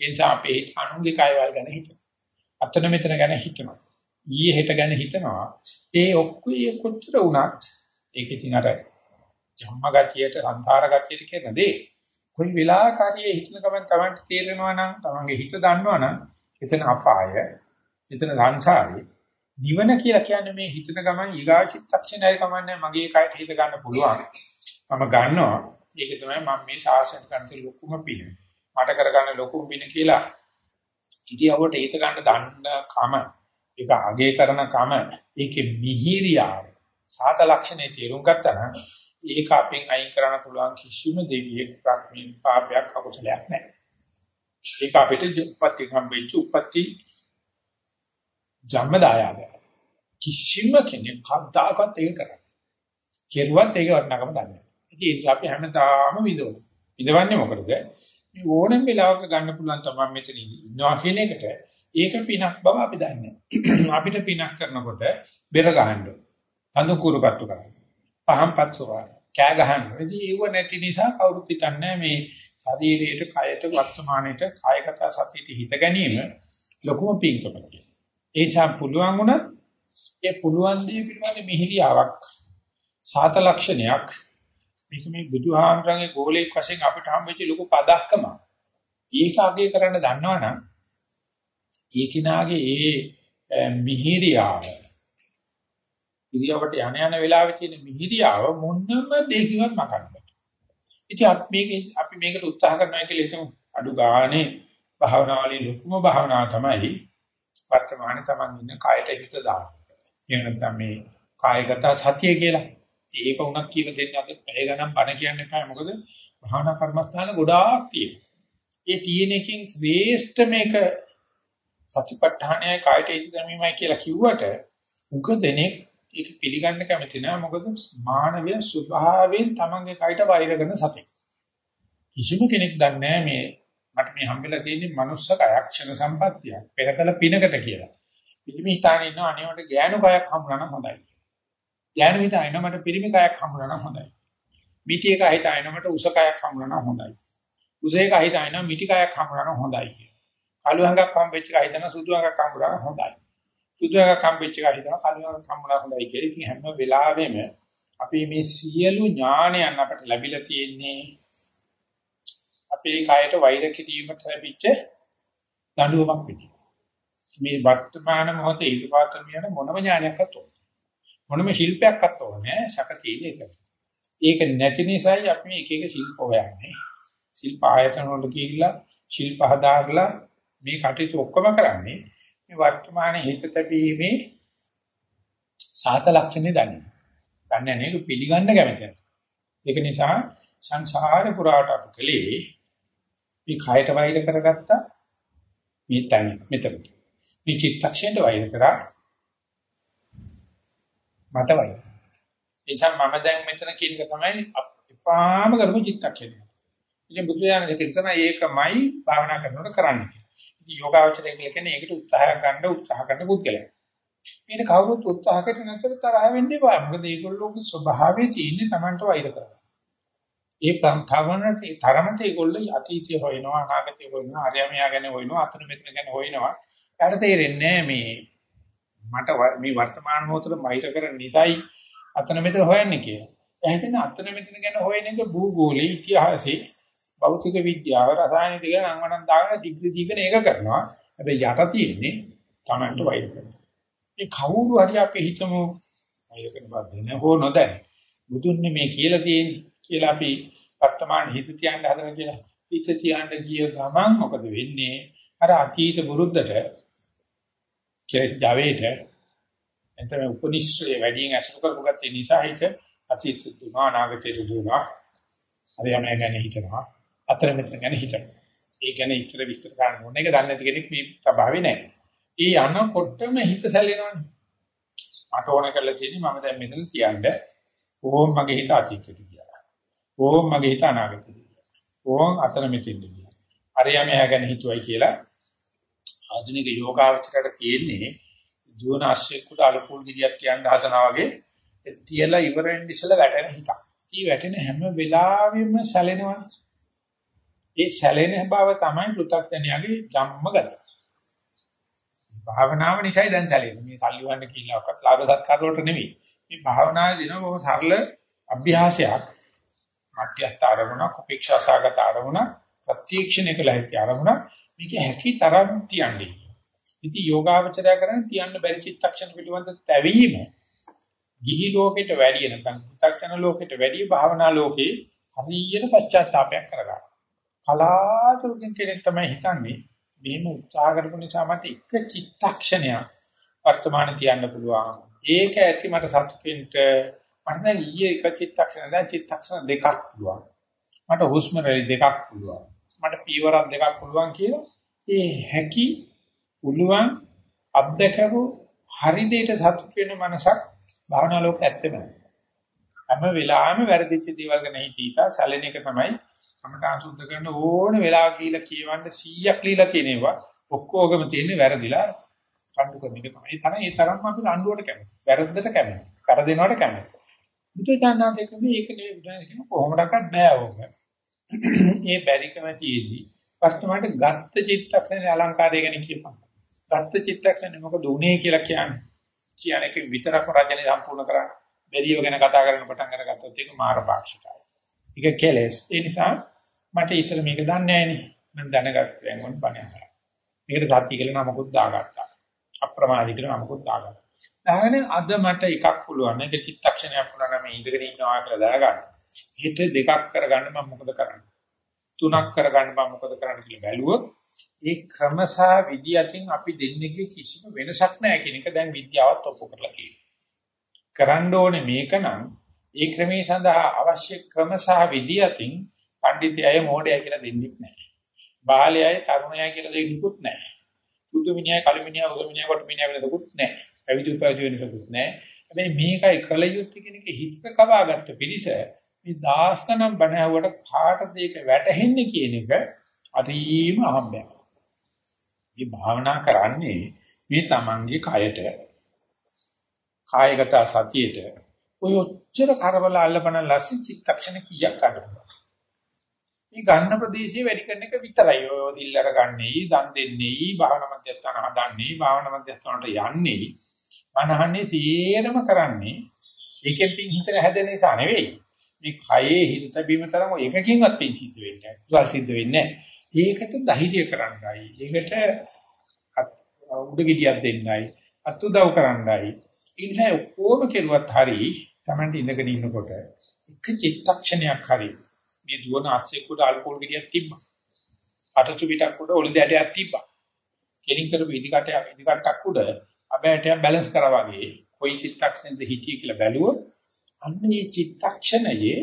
ඒ නිසා අපේ අනුන්ගේ කයවල් ගැන හිතනවා. අතන මෙතන ගැන හිතනවා. ඊයේ හෙට ගැන හිතනවා. ඒ ඔක්කොම කොච්චර වුණත් ඒක ඉතින් අර ජම්මගතියට සංකාර ගතියට කියන දේ කොයි වෙලාවකදී හිතන ගමන් Tamanට තේරෙනවා නම් Tamanගේ හිත දන්නවා නම් එතන අපාය එතන සංසාරේ නිවන කියලා කියන්නේ මේ හිතන ගමන් ඊගා චිත්තක්ෂණයයි කමන්නේ මගේ කයට හිත ගන්න පුළුවන් මම ගන්නවා ඒක තමයි මම මේ ශාසන කරන ලොකුම පින මට කරගන්න ලොකුම පින කියලා ඉතියවට හිත ගන්න දන්න කම ඒක අගේ කරන කම ඒකේ මිහිරියාව සාත ලක්ෂණේ තේරුම් ගත්තා නම් ඒක අපෙන් අයින් කරන්න පුළුවන් කිසිම දෙවියෙක් ප්‍රඥා පාපයක් අකුසලයක් නැහැ. ඒක අපිට උපත්ති හම්බෙච්ච උපත්ති ජන්මදායක. කිසිම කෙනෙක් කද්දාකත් ඒක කරන්නේ. කෙරුවත් ඒක වටිනාකම දන්නේ නැහැ. ඉතින් අපි හැමදාම විදවන. විදවන්නේ මොකටද? මේ ඕනම වෙලාවක ගන්න පුළුවන් තමයි මෙතන ඉන්නවා කියන එකට ඒක පිනක් බව අපි දන්නේ. <clears throat> අපිට පිනක් කරනකොට බෙර ගහන්න. අඳු කුරුපත්තු කරන්න. පහම්පත්තු කරන්න. කෑ ගහන්න. ඉතින් ඒව නැති නිසා කවුරුත් හිතන්නේ මේ ශරීරයට, කයට, වර්තමානයට, කායගත සතියට හිත ගැනීම ලොකුම පිංකම කියලා. ඒ නිසා පුළුවන් වුණත් ඒ පුළුවන් දේ පිළිබඳ මිහිරියාවක් සාත ලක්ෂණයක් මේක මේ බුදුහාමරගේ ගෝලයක් වශයෙන් අපිට හම්බෙච්ච ලොකු පදක්කම. ඒක අගය කරන්න දන්නවනම් ඒ කිනාගේ ඒ මිහිරියාව ඉරියවට යන යන වෙලාවේ තියෙන මිහිරියාව මොන්නම දෙයකින්වත් මකන්න බෑ. ඉතින් අපි මේක අපි මේකට උත්සාහ කරනවා කියලා හිතමු. අඩු ගානේ භාවනාවලින් ලොකුම භාවනාව තමයි වර්තමානයේ Taman ඉන්න කායට හිත දාන්න. එහෙම නැත්නම් මේ කායගත සතිය කියලා. ඒක උනක් කියලා දෙන්න අපි පැය ගණන් බණ කියන්න එපා. මොකද භාවනා කර්මස්ථාන ගොඩාක් තියෙනවා. ඒ තියෙන එකකින් ශ්‍රේෂ්ඨ මේක සතිපට්ඨානය කායට හිත දැමීමයි කියලා කිව්වට උග දෙනෙක් ඒක පිළිගන්න කැමති නෑ. මොකද මානවය ස්වභාවයෙන් තමන්ගේ කයට වෛර කරන සතෙක්. කිසිම කෙනෙක් දන්නේ මේ මට මේ හම්බෙලා තියෙන්නේ මනුස්ස කයක් ක්ෂණ සම්පත්තිය පෙරකල පිනකට කියලා. පිළිමි හිතානේ ඉන්න අනේවට ගෑනු කයක් හම්බුනා නම් හොඳයි. ගෑනු හිතාගෙන මට පිරිමි කයක් හම්බුනා නම් හොඳයි මිටි එක හිතාගෙන මට උස කයක් හම්බුනා නම් හොඳයි උස එක හිතාගෙන මිටි කයක් හම්බුනා නම් හොඳයි කළු හංගක් හම්බෙච්ච එක හිතන සුදු හංගක් හම්බුනා නම් හොඳයි සුදුරක කම්පිච්ච එක හිතනවා කල්යන කම්මලා හොඳයි කියලා. ඉතින් හැම වෙලාවෙම අපි මේ සියලු ඥානයන් අපට ලැබිලා තියෙන්නේ අපේ කායට වෛර කිරීමට ලැබිච්ච දඬුවමක් විදිහට. මේ වර්තමාන මොහොතේ ඊටපාතර කියන මොනම ඥානයක්වත් ඕනේ. මොනම ශිල්පයක්වත් ඕනේ සකතියේ ඒක. ඒක නැති නිසායි අපි එක එක ශිල්ප හොයන්නේ. ශිල්ප ආයතන වල ගිහිල්ලා ශිල්ප හදාගලා මේ කටයුතු ඔක්කොම කරන්නේ මේ වර්තමාන හිත තැබීමේ සාත ලක්ෂණේ දන්නේ. දන්නේ නැහැ ඒක පිළිගන්න කැමති ඒක නිසා සංසාර පුරාට අපි කලේ මේ කයට වෛර කරගත්තා මේ තැන මෙතන. මේ චිත්තක්ෂණයට වෛර කරා මට වෛර. එනිසා මම දැන් මෙතන කියන එක තමයි එපාම කරමු චිත්තක්ෂණය. ඉතින් බුදුරජාණන් කියන ඒකමයි භාවනා කරනකොට කරන්නේ. ඉතින් යෝගාවචරය කියන්නේ ඒකට උත්සාහ ගන්න උත්සාහ කරන පුද්ගලයා. මේක කවුරුත් උත්සාහ කරන නැතර තරහ වෙන්නේ බෑ. මොකද ඒගොල්ලෝගේ ස්වභාවය තියෙන්නේ Tamanට වෛර කරනවා. ඒ ප්‍රම්ථවනට තරමට ඒගොල්ලෝ අතීතය හොයනවා අනාගතය හොයනවා අරයමියා ගැන හොයනවා අතන මෙතන ගැන හොයනවා. ඊට තේරෙන්නේ මේ මට මේ වර්තමාන මොහොතේ වෛර කරන නිසායි අතන මෙතන හොයන්නේ කියලා. එහෙනම් අතන මෙතන ගැන හොයන එක භූගෝලයේ ඉතිහාසයේ භෞතික විද්‍යාව රසායනික දිග නම් වණන් දාගෙන ඩිග්‍රී දීගෙන ඒක කරනවා. හැබැයි යට තියෙන්නේ Tamanට වෛර කරනවා. මේ කවුරු හරි අපි හිතමු වෛර කරන බව දැන හෝ නොදැන බුදුන්නේ මේ කියලා තියෙන්නේ කියලා අපි වර්තමාන හිත තියන්න හදන කියලා. හිත තියන්න ගිය ගමන් මොකද වෙන්නේ? අර අතීත බුරුද්දට කෙලස් ජවේට එතන උපනිශ්‍රේ වැඩියෙන් අසුර කරපු ගැටේ නිසා හිත අතීත දුනා නාගතේ දුනා හරි යම ගැන හිතනවා අතර මෙතන ගැන හිතනවා. ඒ ගැන ඉතර විස්තර කරන්න ඕන එක දන්නේ නැති කෙනෙක් මේ ස්වභාවේ නැහැ. ඒ යනකොටම හිත සැලෙනවනේ. මට ඕන කරලා තියෙන්නේ මම දැන් මෙතන තියන්න ඕම් මගේ හිත අතීතයට ගියා. ඕම් මගේ හිත අනාගතයට ගියා. ඕම් අතර මෙතෙන්ද ගියා. අරයා මෙයා ගැන හිතුවයි කියලා ආධුනික යෝගාවචරයට තියෙන්නේ ජීවන ආශ්‍රේකුට අලුපුල් ගිරියක් කියන්න හදනවා වගේ තියලා ඉවරෙන් ඉස්සලා වැටෙන හිතක්. ඊ වැටෙන හැම වෙලාවෙම සැලෙනවා. ඒ සැලෙන බව තමයි පෘථග්ජනයාගේ ධම්ම ගත. භාවනාව නිසායි දැන් සැලෙන්නේ. මේ සල්ලි වන්න කියලාවත් ලාභ සත්කාර වලට නෙවෙයි. මේ භාවනාවේ දින බොහොම සරල අභ්‍යාසයක්. මධ්‍යස්ථ ආරමුණක්, උපේක්ෂා සාගත ආරමුණක්, ප්‍රත්‍යක්ෂණය කළ හැකි ආරමුණක්. මේක හැකි තරම් තියන්නේ. ඉතින් යෝගාවචරය කරන් තියන්න බැරි චිත්තක්ෂණ පිළිබඳ තැවීම ගිහි ලෝකෙට වැඩි නැත්නම් පු탁ෂණ ලෝකෙට වැඩි භාවනා ලෝකේ හරියට පශ්චාත්තාවයක් කරගන්න. කලාතුරකින් කෙනෙක් තමයි හිතන්නේ මෙහෙම උත්සාහ කරපු නිසා මට එක චිත්තක්ෂණයක් වර්තමාන තියන්න පුළුවන්. ඒක ඇති මට සතුටින්ට මට දැන් ඊයේ එක චිත්තක්ෂණ දැන් චිත්තක්ෂණ දෙකක් පුළුවන්. මට හුස්ම රැලි දෙකක් පුළුවන්. මට පීවරක් දෙකක් පුළුවන් කියලා ඒ හැකි පුළුවන් අත්දකපු හරි දෙයට සතුට වෙන මනසක් භාවනා ලෝක ඇත්තෙම නැහැ. හැම වෙලාවෙම වැරදිච්ච දේවල් ගැන හිතා සැලෙන එක තමයි අපට අසුද්ධ කරන ඕන වෙලාවක කියලා කියවන්න 100ක් লীලා තියෙනවා. ඔක්කොගම තියෙන්නේ වැරදිලා රණ්ඩු කරන එක තමයි. ඒ තරම් ඒ තරම්ම අපි රණ්ඩුවට කැමති. වැරද්දට කැමති. කර දෙනවට කැමති. බුදුචානන්ද කියන්නේ ඒක නෙවෙයි බුදුන් කියන කොහොමඩක්වත් බෑ ඕක. ඒ බැරිකම තියෙද්දි වර්තමානට ගත්ත චිත්තක්ෂණේ අලංකාරය ගැන කියපන්. ගත්ත චිත්තක්ෂණේ මොකද උනේ කියලා කියන්නේ. කියන එක විතරක් රජනේ සම්පූර්ණ කරන්න. බැරිව ගැන කතා කරන පටන් අරගත්තොත් ඒක මාර පාක්ෂිකයි. ඒක කෙලස්. ඒ නිසා මට ඉස්සර මේක දන්නේ නැහනේ. මම දැනගත්තා දැන් බණ අහලා. මේකට සත්‍ය කියලා නමකුත් දාගත්තා. අප්‍රමාදී කියලා නමකුත් දාගත්තා. දාගෙන අද මට එකක් පුළුවන්. ඒක චිත්තක්ෂණයක් පුළුවන් නම් ඉඳගෙන ඉන්නවා කියලා දාගන්න. හිත දෙකක් කරගන්න මම මොකද කරන්නේ? තුනක් කරගන්න මම මොකද කරන්න කියලා බැලුවොත් ඒ ක්‍රමසහ විදි අතින් අපි දෙන්නේගේ කිසිම වෙනසක් නැහැ කියන එක දැන් විද්‍යාවත් ඔප්පු කරලා කියනවා. කරන්න ඕනේ මේකනම් ඒ ක්‍රමයේ සඳහා අවශ්‍ය ක්‍රමසහ විදි අතින් පඬිතයය මොඩයයි කියලා දෙන්නෙත් නැහැ. බාලයයි තරුණයයි කියලා දෙන්නෙකුත් නැහැ. සුදු මිනිහයි කළු මිනිහයි උග මිනිහයි කොට මිනිහයි වෙනකුත් නැහැ. පැවිදි උපාධි වෙනකුත් නැහැ. හැබැයි මේකයි කල යුත්තේ කියන එක හිත කවාගත්ත පිළිස මේ දාස් ගණන් බණ ඇහුවට කාටද ඒක වැටහෙන්නේ කියන එක අරීම අහම්බයක්. මේ භාවනා කරන්නේ මේ තමන්ගේ කයට කායගත සතියේට ඔය ඔච්චර කරබල අල්ලපන ලස්සි චිත්තක්ෂණ කීයක් ගන්නවා. මේ ගන්න ප්‍රදේශයේ වැඩි කරන එක විතරයි. ඔය දිල්ලර ගන්නේයි, දන් දෙන්නේයි, භාවනා මධ්‍යස්ථාන හදන්නේ, භාවනා මධ්‍යස්ථානට යන්නේ. මනහන්නේ සියරම කරන්නේ ඒකෙන් පින් හිතන හැදෙන නිසා නෙවෙයි. මේ කයේ හිත බීම තරම එකකින්වත් පින් සිද්ධ වෙන්නේ නැහැ. කුසල් සිද්ධ වෙන්නේ නැහැ. ඒකට ධෛර්ය කරන්නයි. ඒකට උඩගෙඩියක් දෙන්නයි. අතුදව් කරන්නයි. ඒ නිසා ඔක්කොම කෙරුවත් හරි Tamanට ඉඳගෙන ඉන්නකොට එක චිත්තක්ෂණයක් හරි මේ දුවන ආශ්‍රයක උඩ අල්කෝල් ගෙඩියක් තිබ්බා. අටසු පිටක් උඩ ඔලි දැටයක් තිබ්බා. කෙලින් කරපු ඉදිකටයක් ඉදිකටක් උඩ අබෑටයක් බැලන්ස් කරා වගේ කොයි චිත්තක්ෂණෙද හිටියේ කියලා බැලුවොත් අන්න මේ චිත්තක්ෂණයේ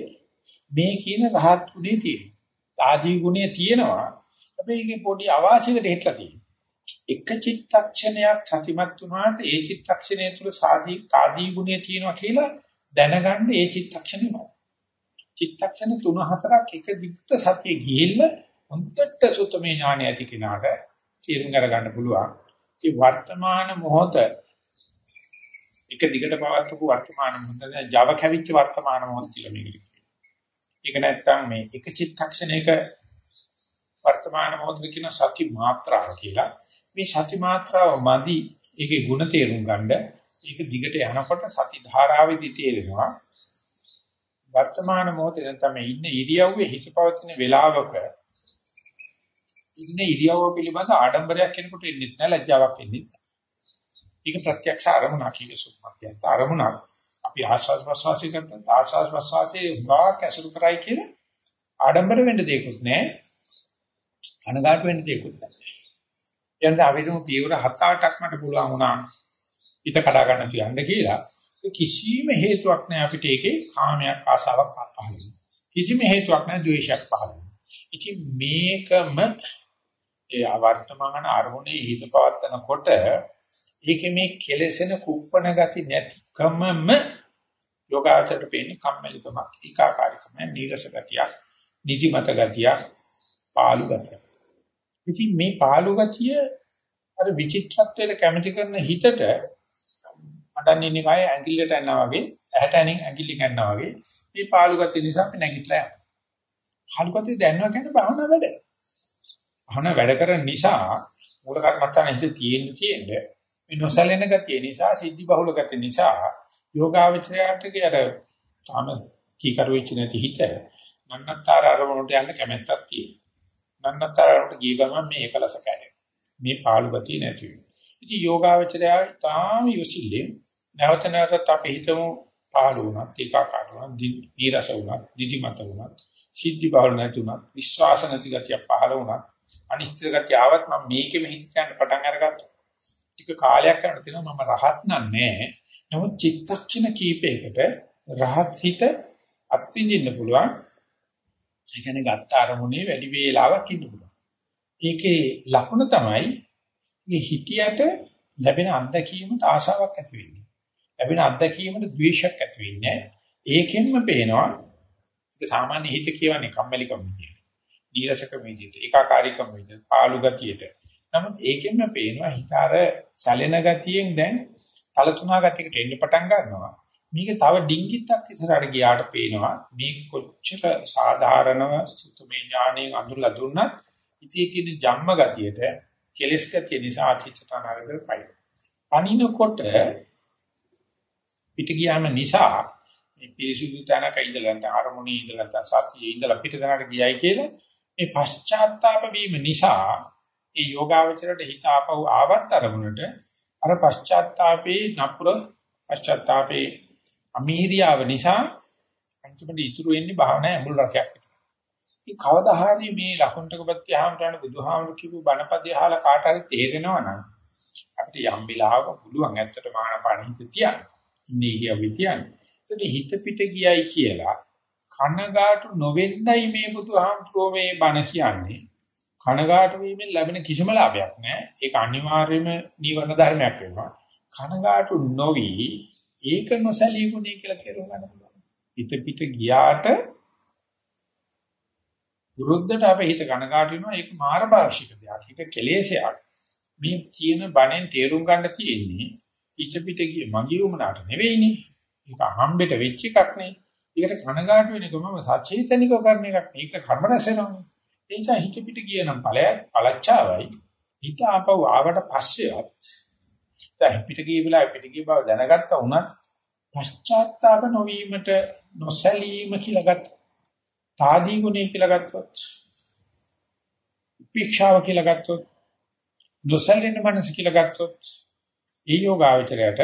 මේ කියන රහත් ගුණේ තියෙනවා. ආදී ගුණේ තියෙනවා. හැබැයි ඒකේ පොඩි අවාසියකට හිටලා තියෙනවා. එක චිත්තක්ෂණයක් සතිමත් වුණාට ඒ චිත්තක්ෂණය තුළ සාදී ආදී ගුණේ තියෙනවා කියලා දැනගන්න ඒ චිත්තක්ෂණයම. චිත්තක්ෂණ 3-4ක් එක දිගට සතිය ගිහිල්ලා හොන්දට සුතමේ ඥානය ඇති කෙනාට තීරුම් ගන්න පුළුවන්. ඒ වර්තමාන මොහොත එක දිගට පවත්වපු වර්තමාන මොහොත Java කැවිච්ච වර්තමාන මොහොත කියලා මේකට කියනවා. ඒක නැත්තම් මේ එක චිත්තක්ෂණයක වර්තමාන මොහොතේ කියන සති මාත්‍රාව කියලා. මේ සති මාත්‍රාව මදි ඒකේ ಗುಣ තේරුම් ගන්න. ඒක දිගට යනකොට සති ධාරාවේදී තේරෙනවා. වර්තමාන මොහොතේ නැත්නම් මේ ඉන්න ඉරියව්වේ හිත පවතින වේලාවක ඉන්න ඉරියව්ව පිළිබඳ ආඩම්බරයක් කෙනෙකුට එන්නේ නැහැ ලැජ්ජාවක් එන්නේ නැහැ. ඒක ප්‍රත්‍යක්ෂ අරමුණක් ඒක සුත්මත්‍යස්ත අරමුණක්. අපි ආස්වාද ප්‍රසවාසී කරන ආස්වාද ප්‍රසවාසී උගා කැසුරු කරයි කියන ආඩම්බර වෙන්න දෙයක්වත් නැහැ. අනගාට වෙන්න දෙයක්වත් නැහැ. එයන්ද අපිටම පියවර 7-8ක් මට පුළුවන් වුණා. හිත කඩා ගන්න තියන්න කියලා. කිසිම හේතුවක් නැහැ අපිට ඒකේ කාමයක් ආසාවක් පහළ කිසිම හේතුවක් නැහැ ද්වේෂයක් පහළ ඉතින් මේකම ඒ අවර්තමාන අරමුණේ හිත පවත්නකොට ඒකේ මේ කෙලෙසෙන කුප්පණ ගති නැතිකමම යෝගාචරයට පේන්නේ කම්මැලිකමක්. ඒකාකාරීකම නීරස ගතියක් නිදිමත ගතියක් පාළු ගතියක්. ඉතින් මේ පාළු ගතිය අර විචිත්‍රත්වයට කැමති කරන හිතට මඩන් ඉන්නේ කය ඇඟිල්ලට යනවා වගේ ඇහැට ඇනින් ඇඟිලි ගන්නවා වගේ මේ පාළු ගතිය නිසා අපි නැගිටලා යනවා. පාළු ගතිය දැනනවා කියන්නේ භාවනා වැඩ. භාවනා වැඩ කරන නිසා මූල කර්මස්ථාන ඉඳී තියෙන්න තියෙන්නේ මේ නොසැලෙන ගතිය නිසා සිද්ධි බහුල ගතිය නිසා යෝගාවචරයට අර තාම කීකරු වෙච්ච නැති හිත නන්නතර අරමුණට යන්න කැමැත්තක් තියෙනවා. නන්නතර අරමුණට ගිය ගමන් මේ එකලස කැඩේ. මේ පාළු ගතිය නැති වෙනවා. ඉතින් යෝගාවචරය තාම යොසිල්ලේ නැවත නැවතත් අපි හිතමු පාළු වුණත් ඒකාකාර වුණත් දීරස වුණත් දිදිමත වුණත් සිද්ධි බහුල නැති වුණත් විශ්වාස නැති ගතිය පහළ වුණත් අනිශ්චිත ගතිය ආවත් මම මේකෙම හිත ගන්න පටන් අරගත්තා. ටික කාලයක් යනකොට තියෙනවා මම රහත් නන්නේ. නමුත් චිත්තක්ෂණ කීපයකට රහත් හිත අත්විඳින්න පුළුවන්. ඒ කියන්නේ ගත්ත අරමුණේ වැඩි වේලාවක් ඉන්න පුළුවන්. ඒකේ ලකුණ තමයි මේ හිතියට ලැබෙන අත්දැකීමට ආශාවක් ඇති වෙන්නේ. ලැබෙන අත්දැකීමට ද්වේෂයක් ඇති වෙන්නේ. ඒකෙන්ම පේනවා ඒක සාමාන්‍ය හිත කියවන්නේ කම්මැලිකම විදියට. නීරසකම විදියට, ඒකාකාරීකම විදියට, පාළු ගතියට. නමුත් ඒකෙන්ම පේනවා හිත අර සැලෙන ගතියෙන් දැන් තලතුණා ගතියකට එන්න පටන් ගන්නවා. මේක තව ඩිංගිත්තක් ඉස්සරහට ගියාට පේනවා මේ කොච්චර සාධාරණව සුතමේ ඥාණයෙන් අඳුරලා දුන්නත් ඉතී තියෙන ජම්ම ගතියට කෙලස් ගතිය නිසා අතිචතනාරකල් පයි. අනිනකොට පිට ගියාම නිසා මේ පිරිසිදු තැනක ඉඳලා නැත්නම් අරමුණේ ඉඳලා නැත්නම් සතියේ ඉඳලා පිට තැනකට ගියයි කියලා මේ පශ්චාත්තාප වීම නිසා ඒ යෝගාවචරයට හිත ආපහු ආවත් අරමුණට අර පශ්චාත්තාපේ නපුර පශ්චාත්තාපේ අමීරියාව නිසා අන්තිමට ඉතුරු වෙන්නේ භාවනා ඇඹුල් රසයක් විතරයි. මේ කවදා හරි මේ ලකුණ්ඩකපත් යහමරණ බුදුහාමුදුරු කියපු බණපදේ අහලා කාට හරි තේරෙනවා නම් අපිට යම් වෙලාවක පුළුවන් ඇත්තට මානපාන හිත තියන්න. ඉන්නේ කියවි තියන්න. ඒත් හිත පිට ගියයි කියලා කනගාටු නොවෙන්නයි මේ බුදුහාමුදුරුවෝ මේ බණ කියන්නේ. කනගාටු වීමෙන් ලැබෙන කිසිම ලාභයක් නැහැ. ඒක අනිවාර්යයෙන්ම නීවරණ ධර්මයක් වෙනවා. කනගාටු නොවි ඒක නොසැලී ගුණය කියලා තේරුම් ගන්න පුළුවන්. හිත පිට ගියාට විරුද්ධට අපේ හිත කනගාටු වෙනවා ඒක මාර භාෂික දෙයක්. ඒක කෙලෙසයක්. මේ කියන බණෙන් තේරුම් ගන්න තියෙන්නේ හිත පිට ගිය මගේ උමනාට නෙවෙයිනේ. ඒක හම්බෙට වෙච්ච එකක් නේ. ඒකට කනගාටු වෙන එක මම සචේතනිකව කරන එකක්. මේක කර්ම රැස් වෙනවානේ. ඒ නිසා හිත පිට ගිය නම් ඵලය පළච්චාවයි. හිත ආපහු ආවට පස්සෙවත් දැන් පිට ගිය වෙලාව පිට ගිය බව දැනගත්තා වුණත් පශ්චාත්තාප නොවීමට නොසැලීම කියලා ගත්ත. තාදී ගුණය කියලා ගත්තොත් උපේක්ෂාව කියලා ගත්තොත් නොසැලෙන මනස කියලා ගත්තොත් ඒ යෝගාවචරයට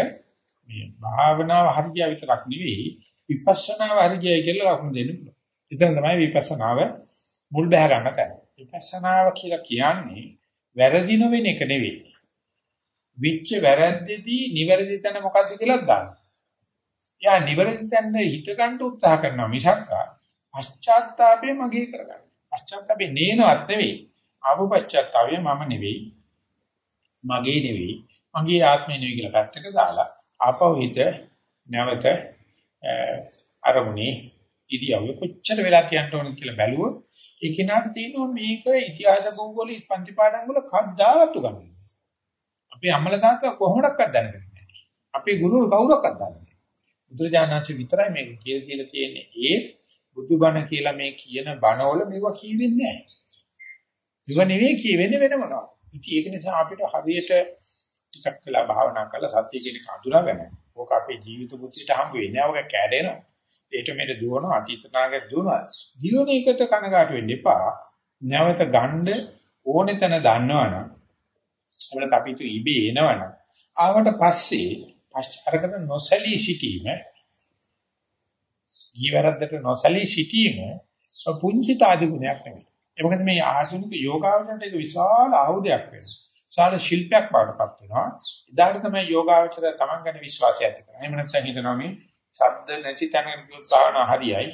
මේ භාවනාව හරිය විතරක් නෙවෙයි විපස්සනාව හරියයි කියලා ලකුණු දෙන්න පුළුවන්. එතන තමයි විපස්සනාව මුල් බැහැ ගන්න තැන. විපස්සනාව කියලා කියන්නේ වැරදි නොවෙන එක නෙවෙයි. විච්ච වැරද්දේදී නිවැරදි තැන මොකද්ද කියලා දාන්න. යා නිවැරදි තැන හිත ගන්න උත්සාහ කරනවා මිසක් පශ්චාත්තාපේ මගේ කරගන්න. පශ්චාත්තාපේ නේනවත් නෙවෙයි. ආපු පශ්චාත්තාපය මම නෙවෙයි. මගේ නෙවෙයි. මගේ ආත්මය නෙවෙයි කියලා පැත්තක දාලා ආපහු හිත නැවත අරමුණේ ඉදියව කොච්චර වෙලා කියන්න ඕනද කියලා බැලුවොත් ඒ කෙනාට තියෙනවා මේක ඉතිහාස භූගෝල පන්ති පාඩම් වල කද්දාවත් උගන්වන්නේ. අපේ අම්මලා තාත්තා කොහොමඩක්වත් දැනගන්නේ නැහැ. අපේ ගුරු කවුරක්වත් දන්නේ නැහැ. බුදුරජාණන්සේ විතරයි මේක කියලා කියලා තියෙන්නේ. ඒ බුදුබණ කියලා මේ කියන බණවල මේවා කියවෙන්නේ නැහැ. ඒව නෙවෙයි කියවෙන්නේ වෙන මොනවා. ඉතින් ඒක නිසා අපිට හරියට ටිකක් වෙලා භාවනා කරලා සත්‍ය කියන එක අඳුරගෙන ඕක අපේ ජීවිත බුද්ධියට හම්බ වෙන්නේ නැහැ. ඕක කැඩෙනවා. ඒට මෙහෙ දුවන අතීත නාගය දුවන ජීවන එකට කනගාටු වෙන්න එපා. නැවත ගන්න ඕනේ තැන දන්නවනම් එහෙම අපි තු ඉබේ එනවනම් ආවට පස්සේ පශ්චාරකට නොසැලී සිටීම ජීවරද්දට නොසැලී සිටීම පුංචි තාදි ගුණයක් නෙමෙයි. ඒ මොකද මේ ආධුනික යෝගාවචරයට ඒක විශාල ආයුධයක් වෙනවා. විශාල ශිල්පයක් බවටපත් වෙනවා. ඉදාට තමයි යෝගාවචරය Taman ගැන විශ්වාසය ඇති කරන්නේ. එහෙම නැත්නම් හිතනවා මේ ශබ්ද නැති තැනක භාවනා හරියයි.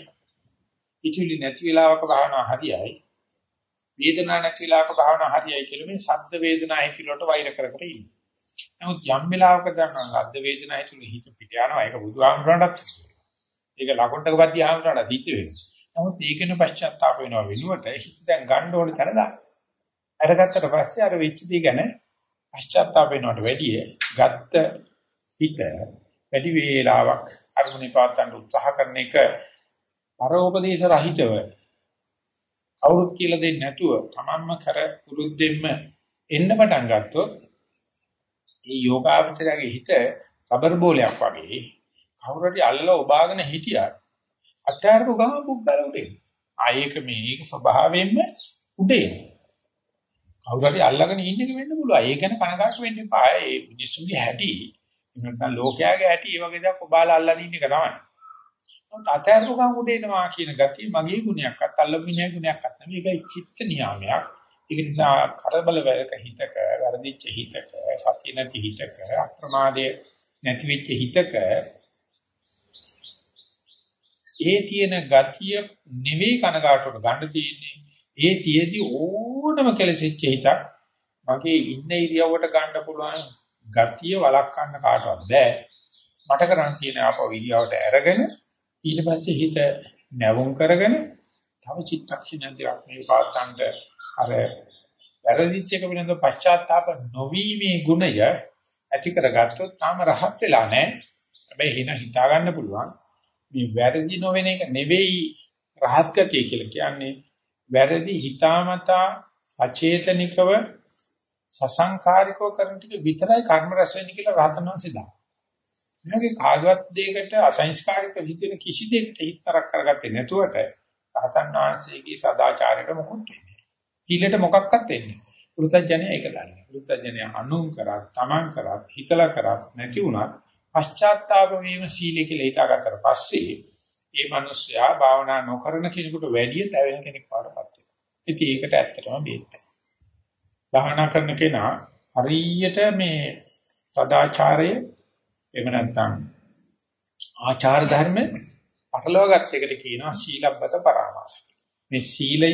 ඉචිලි නැති වෙලාවක භාවනා හරියයි. වේදනාවක් නැති වෙලාවක භාවනා හරියයි කියලා මේ ශබ්ද වේදනා හිතිලට වෛර කර කර ඉන්නේ. නමුත් යම් වෙලාවක දන්නවා ශබ්ද වේදනා හිතිල හිත පිට යනවා ඒක බුදුහාමුදුරන්ටත් ඒක ලකොණ්ඩක පද්‍ය හාමුදුරන්ට සිද්ධ වෙනවා. නමුත් ඒකෙන පශ්චාත්තාප වෙනවා වෙනුවට හිත දැන් ගන්න ඕනේ තැන දාන්න. අරගත්තට පස්සේ අර වෙච්ච දේ ගැන පශ්චාත්තාප වෙනවට වැඩිය ගත්ත හිත වැඩි වේලාවක් අරමුණේ පාත්තන්න උත්සාහ කරන එක පරෝපදේශ රහිතව කවුරුත් කියලා දෙන්නේ නැතුව තමන්ම කර පුරුද්දෙන්ම එන්න පටන් ගත්තොත් ඒ යෝගාවචරයේ හිත රබර් බෝලයක් වගේ කවුරු හරි අල්ලලා ඔබාගෙන හිටියත් අත්‍යarpු ගම පුද්ගල උඩේ. ආයේක මේක ස්වභාවයෙන්ම උඩේ. කවුරු හරි අල්ලගෙන ඉන්න එක වෙන්න පුළුවන්. ඒ කියන්නේ කනගාටු වෙන්න එපා. ඒ මිනිස්සුගේ හැටි නැත්නම් ලෝකයාගේ හැටි ඒ වගේ දා ඔබාලා අල්ලගෙන ඉන්න එක තමයි. නමුත් අතහැරපු ගමන් උඩ එනවා කියන ගතිය මගේ ගුණයක්වත් අල්ලපු මිනිහේ ගුණයක්වත් නෙමෙයි. ඒක චිත්ත නියාමයක්. ඒක නිසා කරබල වේක හිතක, වැරදිච්ච හිතක, සතිය නැති හිතක, අප්‍රමාදයේ නැති වෙච්ච හිතක ඒ තියෙන ගතිය නෙවෙයි කනගාටුවට ගන්න තියෙන්නේ. ඒ තියේදී ඕනම කෙලෙසිච්ච හිතක් මගේ ඉන්න ඉරියව්වට ගන්න පුළුවන් ගතිය වළක්වන්න කාටවත් බෑ. මට කරන්න තියෙන ආපහු ඉරියව්වට අරගෙන ඊට පස්සේ හිත නැවුම් කරගෙන තව චිත්තක්ෂණ දෙකක් මේ පාත්තන්ට අර වැරදිච්ච එක වෙනද පශ්චාත්තාප නොවීමේ ගුණය ඇති කරගත්තොත් තාම රහත් වෙලා නැහැ. හැබැයි හින හිතා ගන්න පුළුවන් මේ වැරදි නොවන එක නෙවෙයි රහත් ගතිය කියලා කියන්නේ වැරදි හිතාමතා අචේතනිකව සසංකාරිකව කරන ටික විතරයි කර්ම රැස් වෙන්නේ කියලා රහතන් වහන්සේ දා. මේකේ කාගවත් දෙයකට අසංස්කාරික හිතෙන කිසි දෙයකට හිතරක් කරගත්තේ නැතුවට රහතන් වහන්සේගේ සදාචාරයට මොකුත් වෙන්නේ. කීලට මොකක්වත් වෙන්නේ. වෘතඥය ඒක දන්නේ. වෘතඥය අනුන් කරා, තමන් කරා, හිතලා කරා නැති වුණත් පශ්චාත්තාප වීම සීලය කියලා හිතාගත්තට පස්සේ ඒ මිනිස්සයා භාවනා නොකරන කෙනෙකුට වැඩිය තැවෙන කෙනෙක් වඩපත් වෙනවා. ඉතින් ඒකට ඇත්තටම බේත් භාවනා කරන කෙනා හරියට මේ සදාචාරය එහෙම නැත්නම් ආචාර ධර්ම පටලවාගත් එකට කියනවා සීලබ්බත පරාමාස. මේ සීලය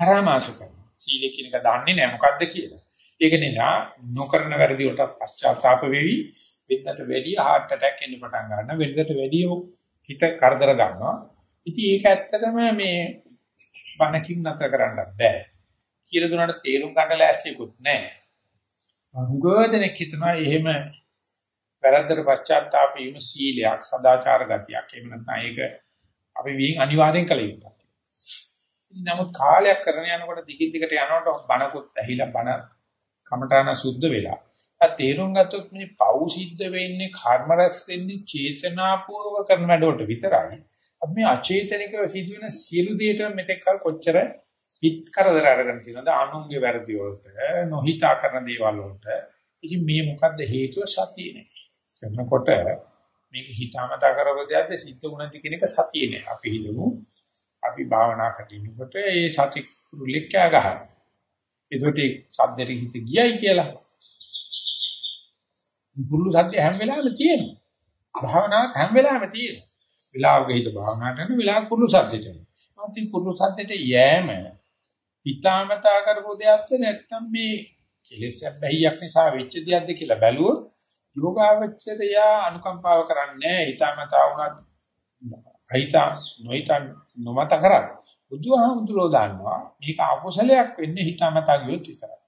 පරාමාස කරනවා. සීලය කියන එක දන්නේ නැහැ මොකද්ද කියලා. ඒක නිසා නොකරන වැරදි වලට පශ්චාත්තාප වෙවි වෙනදට වැඩි heart attack එන්න පටන් ගන්නවා. වෙනදට වැඩි හිත කරදර ගන්නවා. ඉතින් ඒක ඇත්තටම මේ බණකින් නැතර කරන්න බෑ. කියලා දුන්නාට තේරුම් ගන්න ලෑස්තියකුත් නැහැ. අනුගෝදනෙක් හිතනවා එහෙම වැරද්දට පශ්චාත්තාප වීම සීලයක් සදාචාර ගතියක්. එහෙම නැත්නම් ඒක අපි වින් අනිවාර්යෙන් කළ යුතුයි. නමුත් කාලයක් කරන යනකොට දිගින් දිගට යනකොට බණකුත් ඇහිලා බණ කමඨාන සුද්ධ වෙලා. આ තේරුම් ගත්තොත් මේ පව් සිද්ධ වෙන්නේ කර්ම රැස් වෙන්නේ චේතනාපූර්වක කරන වැඩවලට විතරයි. අපි මේ අචේතනිකව සිදුවෙන සියලු දේට මෙතෙක් කොච්චර හිත කරදර අරගෙන තියෙනවද අනුන්ගේ වැරදි වලට නොහිතා කරන දේවල් වලට. ඉතින් මේ මොකද්ද හේතුව? සතිය නේ කරනකොට මේක හිතාමතා කරපු දෙයක්ද? සිද්ධ වුණාද කියන එක සතිය නේ අපි හිතමු අපි භාවනා කරනකොට ඒ සති කුරුල්ලෙක් කෑ ගහනවා. ඒකට සද්දෙට හිත ගියයි කියලා. කුරුළු සද්ද හැම වෙලාවෙම තියෙනවා. භාවනාවක් හැම වෙලාවෙම තියෙනවා. විලාවක හිත භාවනා කරන විලාව කුරුළු සද්දෙට මොකද කුරුළු සද්දෙට යෑම හිතාමතා කරපු දෙයක්ද නැත්නම් මේ කෙලෙස් බැහැියක් නිසා වෙච්ච දෙයක්ද කියලා බැලුවොත් යෝගාවචරය අනුකම්පාව කරන්නේ හිතාමතා වුණත් හිතා නොහිතා නොමත කරා බුදුහාමුදුරෝ දන්නවා මේක අකුසලයක් වෙන්නේ හිතාමතා ගියොත් විතරයි.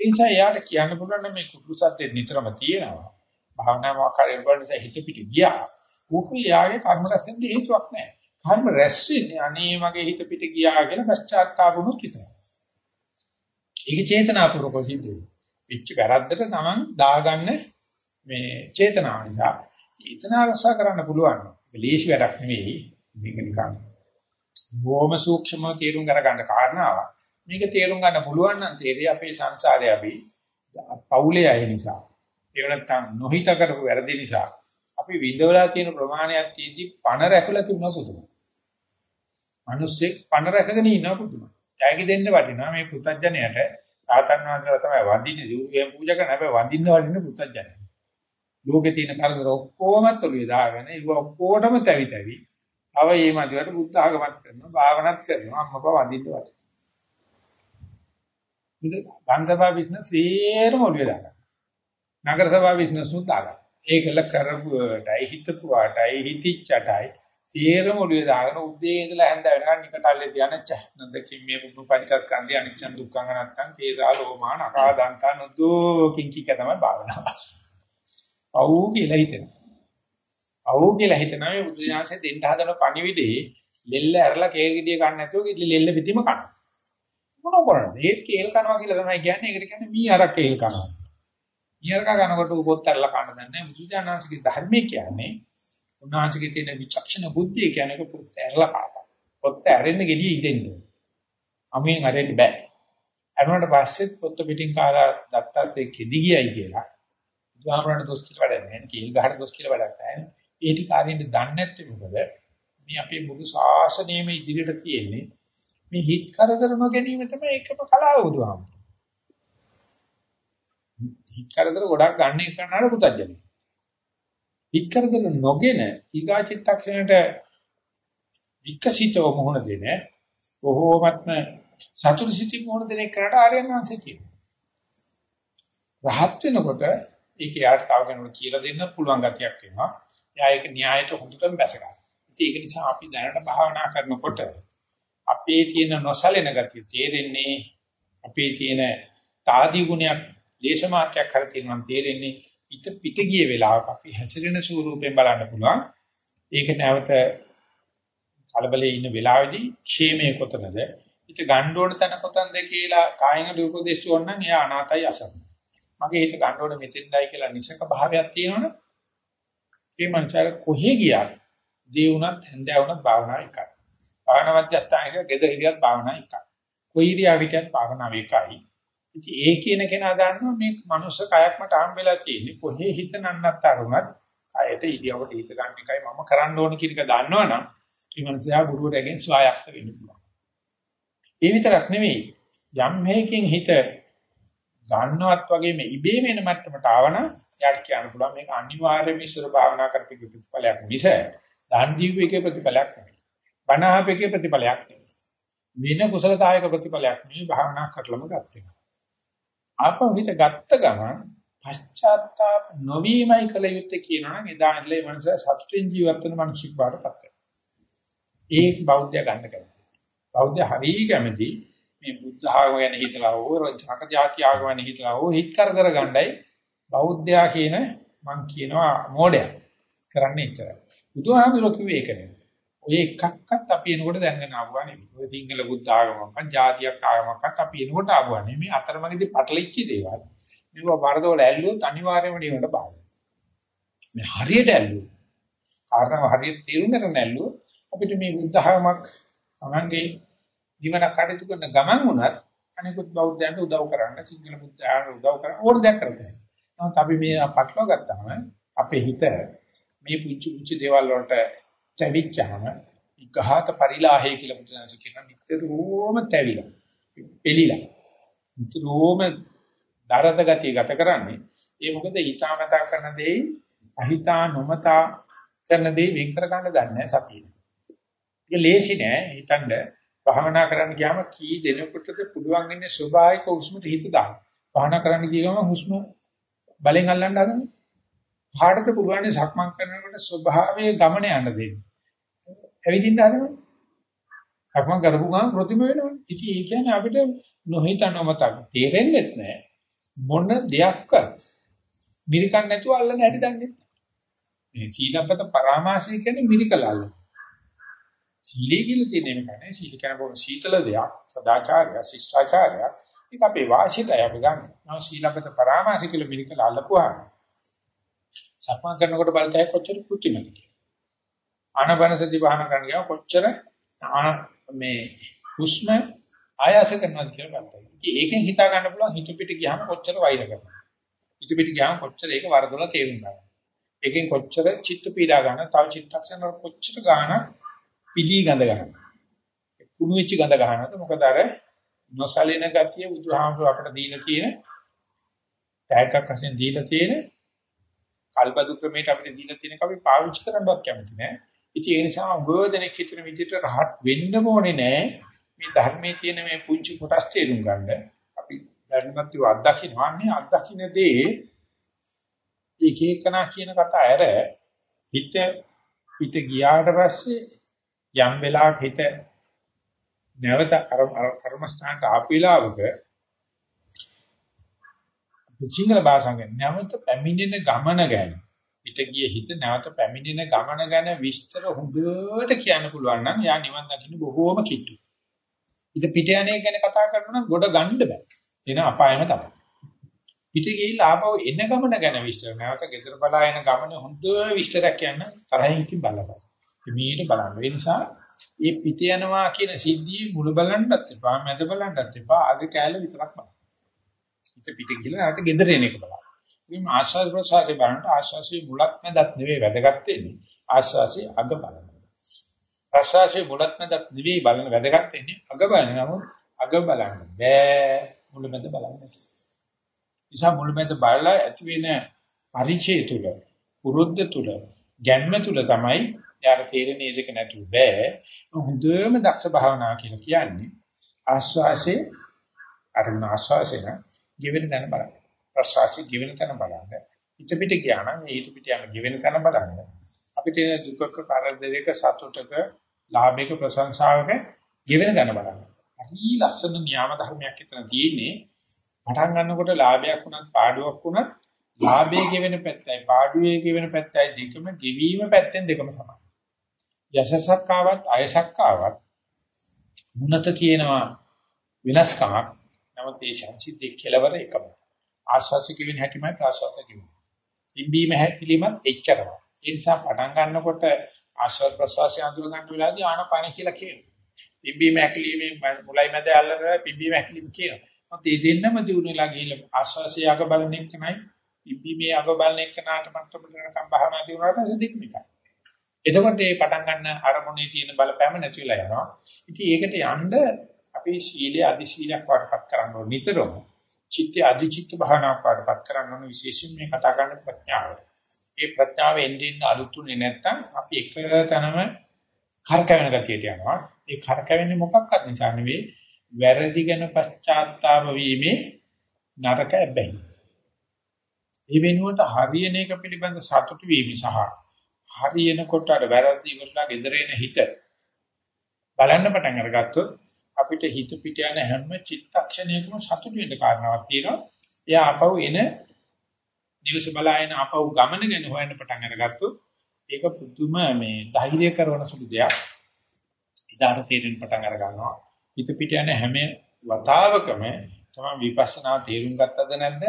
ඒ නිසා යාට කියන්න පුළුවන් මේ කුරුසත්ත්වෙ නිතරම තියෙනවා. භාවනාවක් කරගෙන බලන හිත පිට ගියා. උකු යාගේ කර්ම රැසෙන්න හේතුවක් නැහැ. කර්ම රැස් වෙන්නේ අනේ මගේ හිත පිට ගියා කියලා පශ්චාත්තාපුණුත් විතරයි. ඒක චේතනාපූර්වක සිද්ධ වෙනවා. පිච්ච වැරද්දට Taman දාගන්න මේ චේතනාව නිසා චේතනාව රස කරන්න පුළුවන්. ඒක ලේසි වැඩක් නෙවෙයි. මේක නිකන් බොහොම සූක්ෂමව තේරුම් ගන්න කාරණාවක්. මේක තේරුම් ගන්න පුළුවන් නම් තේරෙයි අපේ සංසාරය අපි පෞලේ අය නිසා. ඒ නැත්තම් නොහිත කරපු වැරදි නිසා අපි විඳවලා තියෙන ප්‍රමාණයක් තියෙද්දි පණ රැකලා තිබුණා පුදුමයි. මිනිස්සෙක් පණ රැකගෙන ඉන්නවා පුදුමයි. ත්‍යාගි දෙන්න වටිනවා මේ පුතඥයට සාතන් වහන්සේලා තමයි වඳින්නේ දියුගෙන් පූජා කරන හැබැයි වඳින්න වටින්නේ පුතඥය. ලෝකේ තියෙන කරදර ඔක්කොම තොලිය දාගෙන ඒක ඔක්කොටම තැවි තැවි. තව මේ මැදිවට බුද්ධ ආගමත් කරනවා භාවනාත් කරනවා අම්මපා වඳින්න වටිනවා. ඉතින් ගන්ධබා බිස්නස් සේරම ඔලිය දාගන්න. නගර සභා බිස්නස් උත් දාගන්න. ඒකල කරපුවටයි හිතපුවාටයි හිතිච්චටයි සියරම ඔළුවේ දාගෙන උදේ ඉඳලා හැන්ද වෙනකන් නිකටල්ලේ තියන ච නන්දකින් මේ බුදු පරිචත් කන්දේ අනිච්ච දුක්ඛං අනත්තං කේසා ලෝමාන අකාදන්තා නුදෝ කිංකික තමයි භාවනාව. අවු කියලා හිතෙනවා. අවු කියලා හිතනවා මේ බුදු දානසේ දෙන්න හදන පණිවිඩේ ලෙල්ල ඇරලා කේල් ගෙඩිය ගන්න නැතුව ලෙල්ල පිටිම කන. මොනව කරන්නේ? ඒ කේල් කනවා කියලා තමයි කියන්නේ. ඒකට කියන්නේ මී අරක් කේල් කනවා. මී අරක කනකොට පොත් ඇරලා කන්න දන්නේ බුදු දානන්සේගේ ධර්මයේ කියන්නේ උන්වහන්සේගේ තියෙන විචක්ෂණ බුද්ධිය කියන්නේ පොත් ඇරලා කාපා. පොත් ඇරෙන්න ගෙඩිය ඉදෙන්න. අමුයෙන් අරෙන්න බෑ. අරුණට පස්සෙත් පොත් පිටින් කාලා දත්තත් එක්කෙදි ගියයි කියලා. බුදුහාමරණ දොස් කියලා වැඩක් නැහැ. කීල් ගහට දොස් කියලා වැඩක් නැහැ. ඒ ටික කාරින්ද දන්නේ නැත්තේ මොකද? මේ අපේ මුළු ශාසනයෙම ඉදිරියට තියෙන්නේ මේ හිත කරදර නොගැනීම තමයි එකම කලාව බුදුහාම. හිත කරදර ගොඩක් ගන්න එක කරනාට පුතඥය. හිත කරදර නොගෙන ඊගා චිත්තක්ෂණයට විකසිතව මොහොන දෙන බොහෝමත්ම සතුට සිටි මොහොන දෙන එකට ආර්යයන් වහන්සේ කියනවා. රහත් වෙනකොට ඒක යාට තව කෙනෙකුට කියලා දෙන්න පුළුවන් ගතියක් එනවා. එයා ඒක න්‍යායට හොඳටම බැස ගන්නවා. ඒක නිසා අපි දැනට භාවනා කරනකොට අපේ තියෙන නොසලෙන ගතිය තේරෙන්නේ අපේ තියෙන తాදී ගුණයක් දේශ මාත්‍යක් කර තියෙනවා තේරෙන්නේ පිට පිට ගිය වෙලාවක අපි හැසිරෙන ස්වරූපයෙන් බලන්න පුළුවන්. ඒක නැවත කලබලයේ ඉන්න වෙලාවේදී ക്ഷേමයේ කොතනද? හිත ගන්න ඕන තැන කොතනද කියලා කායින දුපදේශ වොන්නම් එයා අනාතයි අසන්න. මගේ හිත ගන්න ඕන මෙතෙන්දයි කියලා නිසක භාවයක් තියෙනවනේ. මේ මනසාර කොහෙ ගියත් දී වුණත් හැන්දෑ වුණත් භාවනාව එකයි. භාවනා මධ්‍යස්ථානයේ ගෙදර හිටියත් භාවනාව එකයි. කොයි ඉරියාවකත් භාවනාව එකයි. ඉතින් ඒ කියන කෙනා දන්නවා මේ මනුස්ස කයක් මට හම්බෙලා තියෙන්නේ කොහේ හිත නන්නත්තර වුණත් කයට ඉරියවට හිත ගන්න එකයි මම කරන්න ඕන කියන එක දන්නවනම් ඒ මනුස්සයා ගුරුවරයාගෙන් ස්වායක්ත වෙන්න පුළුවන්. ඒ විතරක් නෙවෙයි යම් හේකින් හිත ගන්නවත් වගේ මේ ඉබේ වෙන මට්ටමට ආවනම් එයාට කියන්න පුළුවන් මේක අනිවාර්යයෙන්ම ඉස්සර භාවනා කරපු ප්‍රතිඵලයක් මිස දාන දීපේකේ ප්‍රතිඵලයක් නෙවෙයි. බණ ආපේකේ ප්‍රතිඵලයක් නෙවෙයි. වෙන කුසලතායක ප්‍රතිඵලයක් නෙවෙයි භාවනා කරලම ගත්තේ. ආපහු හිත ගත්ත ගමන් පශ්චාත්තාප නොවීමයි කල යුත්තේ කියනවා නම් එදා ඉඳලා මේ මනස සතුටින් ජීවත් වෙන මිනිසෙක් බාටපත් වෙනවා. ඒක බෞද්ධය ගන්න කැමති. බෞද්ධය හරිය කැමති මේ බුද්ධ ආගම ගැන හිතලා හෝ රජක ಜಾති ආගම ගැන හිතලා හෝ හිත කරදර ගන්නයි බෞද්ධයා කියන මං කියනවා මෝඩයා කරන්නේ ඉච්චරයි. බුදුහාමුදුරුවෝ කිව්වේ ඒක නෙවෙයි. ඔය එකක්වත් අපි එනකොට දැනගෙන ආවා නෙවෙයි. ඔය සිංහල බුද්ධ ආගමක්වත් ජාතියක් ආගමක්වත් අපි එනකොට ආවා නෙවෙයි. අතරමඟදී පටලෙච්ච දේවල්. මේවා වරදවල ඇල්ලුවොත් අනිවාර්යයෙන්ම නිවනට බාධා. මේ හරියට ඇල්ලුවොත් කාරණා හරියට තේරුම් ගන්න ඇල්ලුවොත් අපිට මේ බුද්ධ ආගමක් තමන්ගේ නිවන කටයුතු කරන ගමන් වුණත් අනිකුත් බෞද්ධයන්ට උදව් කරන්න සිංහල බුද්ධයාට උදව් කරන්න ඕන දෙයක් කරන්න. නමුත් අපි මේ පටලවා ගත්තාම අපේ හිත මේ පුංචි පුංචි දේවල් වලට තැවිච්චාම විඝාත පරිලාහය කියලා බුදුන්ස කියන නිතරම තැවිලා. එලිලා. නිතරම දරද ගතිය ගත කරන්නේ. ඒ මොකද හිතාමතා කරන දේ අහිතා නොමතා කරන දේ වෙන් කර ගන්න දන්නේ සතිය. ඒක ලේසි නෑ හිතන්න භාවනා කරන්න ගියාම කී දෙනෙකුටද පුළුවන් ඉන්නේ ස්වභාවික හුස්මට හිත දාන්න. භාවනා කරන්න ගියම හුස්ම බලෙන් අල්ලන්න හදන්නේ. කාටද පුළුවන් සක්මන් කරනකොට ස්වභාවයේ ගමන යන්න දෙන්න. ඇවිදින්න හදනවා. සක්මන් කරපු ගමන් ප්‍රතිම වෙනවා. ඉතින් ඒ කියන්නේ අපිට නොහිතනවම තේරෙන්නේ නැහැ. මොන දෙයක්වත් මිරිකන් නැතුව අල්ලන්න හැටි දන්නේ නැහැ. මේ සීලබ්බත පරාමාසය කියන්නේ මිරිකල අල්ලන. සීලය කියලා තියෙන එක නේ. සීල කියන බොහොම සීතල දෙයක්. සදාචාරය, ශිෂ්ටාචාරය. ඒක අපේ වාසියටයි අපි ගන්න. නම සීලබ්බත පරාමාසය කියලා මිරිකල අල්ලපුවාම සක්මන් කරනකොට බලතය කොච්චර පුචිමද කියලා. ආනබන සති භාවන කරන ගියාම කොච්චර මේ හුස්ම ආයාස කරනවද කියලා බලතයි. ඒකෙන් හිතා ගන්න පුළුවන් හිත පිට ගියාම කොච්චර වෛර කරනවද. හිත පිට ගියාම කොච්චර ඒක වරදොල තේරුම් ගන්නවා. ඒකෙන් කොච්චර චිත්ත පීඩා ගන්න, තව චිත්තක්ෂණ කොච්චර ගන්න පිළි ගඳ ගන්නවා. කුණු වෙච්ච ගඳ ගන්නවද? මොකද අර නොසලින ගතිය බුදුහාමුදුර අපිට දීලා තියෙන ටැග්ගක් වශයෙන් දීලා තියෙන කල්පදු ක්‍රමයට අපිට දීලා තියෙනක අපි පාවිච්චි කරන්නවත් කැමති නෑ. ඉතින් ඒ නිසා උගෝදෙනෙක් හිතන විදිහට රහත් වෙන්න ඕනේ නෑ. මේ ධර්මයේ තියෙන මේ පුංචි කොටස් තේරුම් ගන්න. අපි ධර්මවත් ඒවා අත්දකින්නන්නේ අත්දකින්නදී එක එකනා කියන කතා ඇර හිත පිට ගියාට පස්සේ යම් වෙලාවක හිත නැවත කර්මස්ථානට ආපු වෙලාවක සිංහල භාෂාවෙන් නැවත පැමිණෙන ගමන ගැන පිට ගිය හිත නැවත පැමිණෙන ගමන ගැන විස්තර හොඳට කියන්න පුළුවන් නම් යා නිවන් දකින්න බොහෝම කිට්ටු. ඉත පිට යන්නේ ගැන කතා කරනවා නම් ගොඩ ගන්න බෑ. එන අපායම තමයි. පිට ගිහිල්ලා ආපහු එන ගමන ගැන විස්තර නැවත ගෙදර බලා එන ගමන හොඳ විස්තරයක් කියන්න තරහින් ඉති බලපන්. මේක බලන්න. ඒ නිසා මේ පිට යනවා කියන සිද්ධියේ මුල බලන්නත් එපා, මැද බලන්නත් එපා, අග කැලේ විතරක් බලන්න. හිත පිට ගිහලා නැවත ගෙදර එන එක බලන්න. මේ ආශ්වාස ප්‍රශ්වාසයේ බලන්න ආශ්වාසයේ මුලක් මැදක් නෙවෙයි වැදගත් වෙන්නේ. ආශ්වාසයේ අග බලන්න. ප්‍රසවාසයේ මුලත් මැදත් නිවි බලන වැදගත් වෙන්නේ අග බලන නමුත් අග බලන්න බෑ මුල මැද බලන්න නැති. නිසා මුල මැද බලලා ඇති වෙන පරිචය තුල පුරුද්ද තුල ගැන්ම තුල තමයි යාර තේරෙන්නේ දෙක නැතුව බෑ. හොඳම දක්ෂ භාවනා කියලා කියන්නේ ආස්වාසේ අරමුණ ආස්වාසේ නම් ජීවෙන තැන බලන්න. ප්‍රසවාසයේ ජීවෙන තැන බලන්න. හිත පිට ගියා නම් ඒ හිත පිට යන ජීවෙන තැන බලන්න. අපිට දුකක කරදරයක සතුටක ලාභයක ප්‍රශංසාවක ජීවෙන තැන බලන්න. හරි ලස්සන න්‍යාම ධර්මයක් එතන තියෙන්නේ. පටන් ගන්නකොට ලාභයක් වුණත් පාඩුවක් වුණත් ලාභයේ ගෙවෙන පැත්තයි පාඩුවේ ගෙවෙන පැත්තයි දෙකම ගෙවීම පැත්තෙන් දෙකම සමානයි. යසසක් ආවත් අයසක් ආවත් මුනත තියෙනවා විනාශකමක්. නමුත් ඒ සංසිද්ධිය කෙලවර එකම. ආස්වාස කිවින හැටිමයි ප්‍රාසවාස කිවින. ඉම්බීම හැපිලිමත් එච්චරම. ඒ නිසා පටන් ගන්නකොට ආස්වාද ප්‍රසවාසය අඳුර ගන්න වෙලාවදී ආනපාන කියලා කියනවා. ඉම්බීම හැකිලිමේ මුලයි මැද අල්ලගෙන පිම්බීම හැකිලිම කියනවා. මොකද ඒ දෙන්නම දිනුනලා ගිහිල්ලා ආස්වාසය අග බලන එකනයි ඉම්බීමේ අග බලන එකනට මට්ටමට යනකම් භාවනා දිනුනාට දෙකම එකයි. එතකොට මේ පටන් ගන්න අරමුණේ තියෙන බලපෑම නැති වෙලා යනවා. ඉතින් ඒකට යන්න අපි සීලය අදි සීලයක් වඩපත් කරන්න ඕන නිතරම. චිත්ත අදි චිත්ත භාවනාවක් වඩපත් කරන්න ඕන විශේෂයෙන් මේ කතා කරන ප්‍රඥාව. ඒ ප්‍රඥාව එන්නේ අලුතුනේ නැත්තම් අපි එක තැනම කරකැවෙන ගතියට යනවා. ඒ කරකැවෙන්නේ මොකක්වත් නිසා නෙවෙයි වැරදි ගැන පශ්චාත්තාප වීමේ නරක බැහැ. ඒ වෙනුවට හරියන එක පිළිබඳ සතුටු වීම සහ හරියනකොට අර වැරදි ඉවරලා gedere එන හිත බලන්න පටන් අරගත්තොත් අපිට හිත පිට යන හැම චිත්තක්ෂණයකම සතුටු වෙන්න කාරණාවක් තියෙනවා. එයා ආපහු එන දිවස බලාගෙන ආපහු ගමන ගැන හොයන්න පටන් අරගත්තොත් ඒක පුදුම මේ ධෛර්ය කරන සුළු දෙයක්. ඉදාට තේරෙන්න පටන් අර ගන්නවා. හිත පිට යන හැම වතාවකම තමයි විපස්සනා තේරුම් ගත්තද නැද්ද?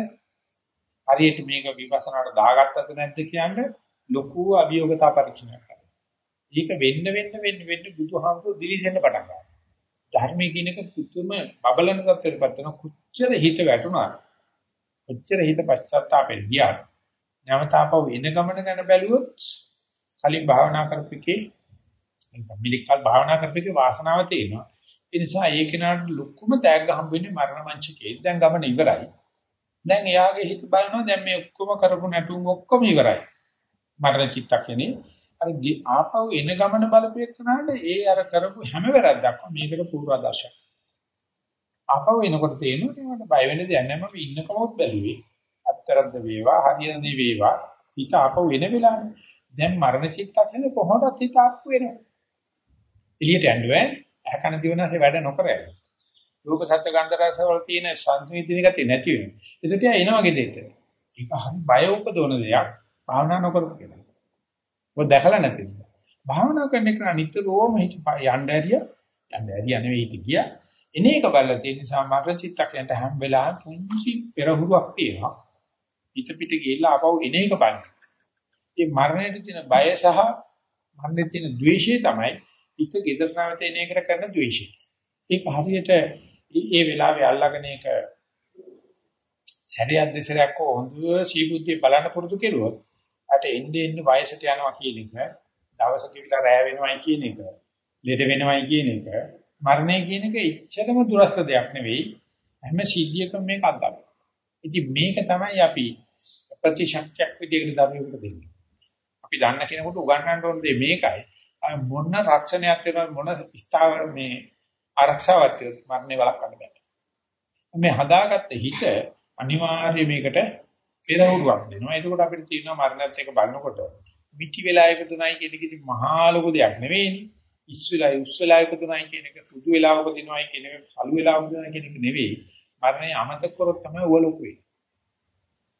හරියට මේක විපස්සනාට දාගත්තද නැද්ද කියන්නේ ලොකු අභියෝගතා පරීක්ෂණයක් කරනවා. ඒක වෙන්න වෙන්න වෙන්න වෙන්න බුදුහාමුදුරු දිලිසෙන්න පටන් ගන්නවා. ධර්මයේ කියන එක පුතුම බබලන තත්ත්වයටපත් වෙන කොච්චර හිත වැටුණා. කොච්චර හිත පශ්චාත්තාපෙන් ගියා. නැවතාපව එන ගමන ගැන බැලුවොත් කලින් භාවනා කරපිකේ මිලිකල් භාවනා කරපිකේ වාසනාව තියෙනවා. ඒ නිසා ඒ කෙනාට ලොකුම තෑග්ග හම්බ වෙන්නේ මරණ මංචකේ. දැන් ගමන ඉවරයි. දැන් එයාගේ හිත බලනවා දැන් මේ ඔක්කොම කරපු නැටුම් ඔක්කොම ඉවරයි. මරණ චිත්තක්ෂණේ අර ආපහු එන ගමන බලපෑකනාට ඒ අර කරපු හැම වැරද්දක්ම මේකට පූර්වාදර්ශයක්. ආපහු එනකොට තේරෙනවා ඒකට බය වෙන්න දෙයක් නැහැ මම ඉන්නකමොත් බැලුවේ. අත්තරද්ද වේවා හරියන දේ වේවා හිත ආපහු එන වෙලාවේ දැන් මරණ චිත්තක්ෂණේ කොහොමද හිත ආපහු එනවා. එළියට යන්නේ ඇකන දිවනාසේ වැඩ නොකර යනවා. රූප සත්‍ය ගන්ධ රස වල තියෙන සංසිඳින ගතිය නැති වෙනවා. ඒකට එනවා ගෙදෙට. ඒක හරි බය උපදවන දෙයක්. භාවනා නොකරපු කෙනා. ඔය දැකලා නැති නිසා. භාවනා කරන එක නිතරම හිත යන්න ඇරිය යන්න ඇරිය නෙවෙයි හිත ගියා. එන එක බලලා තියෙන නිසා මරණ චිත්තකයන්ට හැම වෙලාවෙම පුංචි පෙරහුරුවක් තියෙනවා. හිත පිට ගිහිල්ලා ආපහු එන එක බලන්න. මේ මරණයට තියෙන බය සහ මරණයට තියෙන ද්වේෂය තමයි හිත gedara නැවත එන එකට කරන ද්වේෂය. ඒක හරියට මේ වෙලාවේ අල්ලගෙන ඒක සැරයක් දෙසරයක් හොඳ සීබුද්ධිය බලන්න පුරුදු කෙරුවොත් අට එන්නේ එන්නේ වයසට යනවා කියන එක, දවසක විතර රැය වෙනවයි කියන එක, ලෙඩ වෙනවයි කියන එක, මරණය කියන එක ඉච්ඡතම දුරස්ත දෙයක් නෙවෙයි. හැම සිද්ධියකම මේක අත්දැක. ඉතින් මේක තමයි අපි ප්‍රතිශක්තියක් විදිහට දරුවෙකුට දෙන්නේ. අපි දන්න කෙනෙකුට උගන්වන්න ඕන දේ මේකයි. මොන රක්ෂණයක් වෙනවද මොන ස්ථාවර මේ ආරක්ෂාවක් මරණය වළක්වන්න බෑ. මේ හදාගත්ත හිත අනිවාර්යයෙන් මේකට පෙරහුරුවක් දෙනවා. එතකොට අපිට තියෙනවා මරණයත් එක්ක බලනකොට මිටි වෙලා ඉපදුනයි කියන එක ඉතින් මහා ලොකු දෙයක් නෙවෙයිනේ. ඉස්සෙලා ඉස්සෙලා ඉපදුනයි කියන එක සුදු වෙලාවක දිනවයි කියන එක සලු වෙලාවක දිනවයි කියන එක නෙවෙයි. මරණය අමතක කරොත් තමයි ඔය ලොකු වෙන්නේ.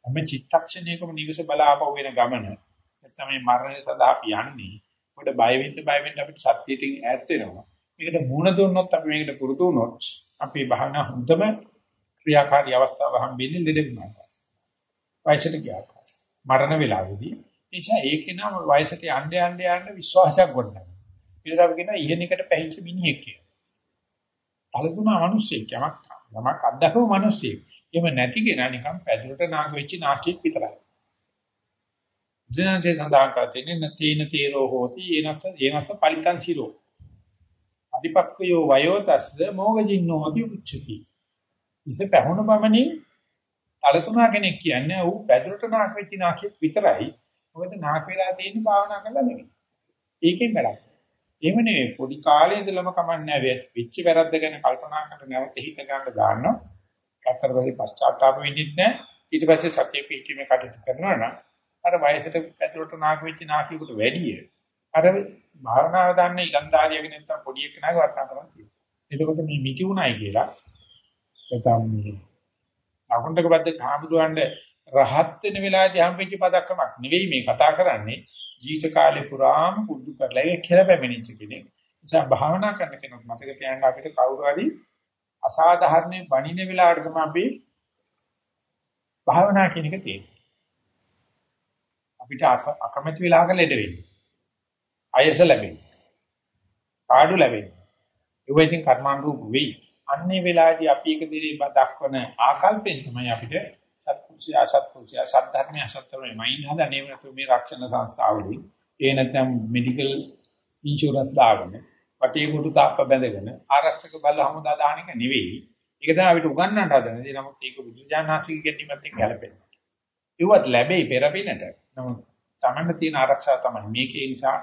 හැම චිත්තක්ෂණයකම නිවස බලාපව වෙන ගමන නැත්නම් මේ මරණය සඳහා අපි යන්නේ. ඔබට බය වෙන්න බය වෙන්න අපිට සත්‍යයෙන් ඈත් වෙනවා. මේකට මුණ දුන්නොත් අපි මේකට පුරුදු වුණොත් අපි භාවනා හොඳම ක්‍රියාකාරී අවස්ථාව හම්බෙන්නේ ලෙඩ වෙනවා. වයසට ගියාට. මරණ වේලාවේදී නිසා ඒකේ නම වයසට යන්න යන්න යන්න විශ්වාසයක් ගොඩනගනවා. ඊට අපි කියන ඉහෙනකට පැහිච්ච මිනිහෙක් කියලා. තලතුණා මිනිස්සෙක් යමක් යමක් අත්දකපු මිනිස්සෙක්. එහෙම නැති කෙනා නිකන් පැදුරට නාග වෙච්ච නාකියෙක් විතරයි. ජනන්සේ සඳහන් කරන්නේ නැතින තීරෝ හෝති එනත් එනත් පලිතං සිරෝ. අධිපක්ඛයෝ වයෝතස්ස මොගජින්නෝති උච්චති. ඉත පැහුණු පමණින් තලතුණා කෙනෙක් කියන්නේ ඌ පැදුරට නාක වෙච්ච නාකියෙක් විතරයි. මොකද නාක වෙලා තියෙන භාවනා කරලා නෙමෙයි. ඒකෙන් වැඩක්. එහෙම නෙවෙයි පොඩි කාලේ ඉඳලම කමන්නේ වෙච්ච වැරද්ද ගැන කල්පනා කරලා නැවත හිත ගන්න දානවා. කතරවලි පශ්චාත්තාප වෙන්නේ නැහැ. ඊට පස්සේ සත්‍ය පිහිටීමේ කටයුතු කරනවා නම් අර වයසට පැතුරට නාක වෙච්ච නාකියෙකුට වැඩිය අර භාවනාව දන්න ඉලන්දාරියගෙන නැත්තම් පොඩි එකනගේ වර්තන කරනවා කියනවා. එතකොට මේ මිටි උණයි කියලා නැත්නම් මේ අකුණ්ඩක බද්ද හාමුදුරන්ට රහත් වෙන වෙලාවදී හම්බෙච්ච පදක්කමක් නෙවෙයි මේ කතා කරන්නේ ජීවිත කාලේ පුරාම පුරුදු කරලා ඒක කියලා පැමිණිච්ච කෙනෙක්. නිසා භාවනා කරන කෙනෙක් මතක තියාගන්න අපිට කවුරු හරි අසාධාරණ බණින වෙලාවට තමයි අපි භාවනා කියන එක තියෙන්නේ. අපිට අකමැති වෙලාවක ලෙඩ වෙන්නේ. අයස ලැබෙන්නේ. ආඩු ලැබෙන්නේ. ඒ වෙයින් කර්මානුරූප වෙයි. අන්නේ වෙලාවේදී අපි එක දිරිම දක්වන ආකල්පෙන් තමයි අපිට සත්පුරුෂය අසත්පුරුෂය සද්ධර්මය අසත්ධර්මය මයින් හදන්නේ නැතු මේ රක්ෂණ සංස්ථාවලින් ඒ නැත්නම් මෙඩිකල් ඉන්ෂුරන්ස් දාගෙන වටේ කුඩු තාප්ප බැඳගෙන ආරක්ෂක බල හමුදා දාන එක නෙවෙයි. ඒක තමයි අපිට උගන්වන්න හදන්නේ. නමුත් ඒක බුදුජානනාථික ගැනීමත් එක්ක ගැලපෙනවා. ඒවත් ලැබෙයි පෙරපිනට. නමුත් තමන්න තියෙන ආරක්ෂාව තමයි මේකේ නිසා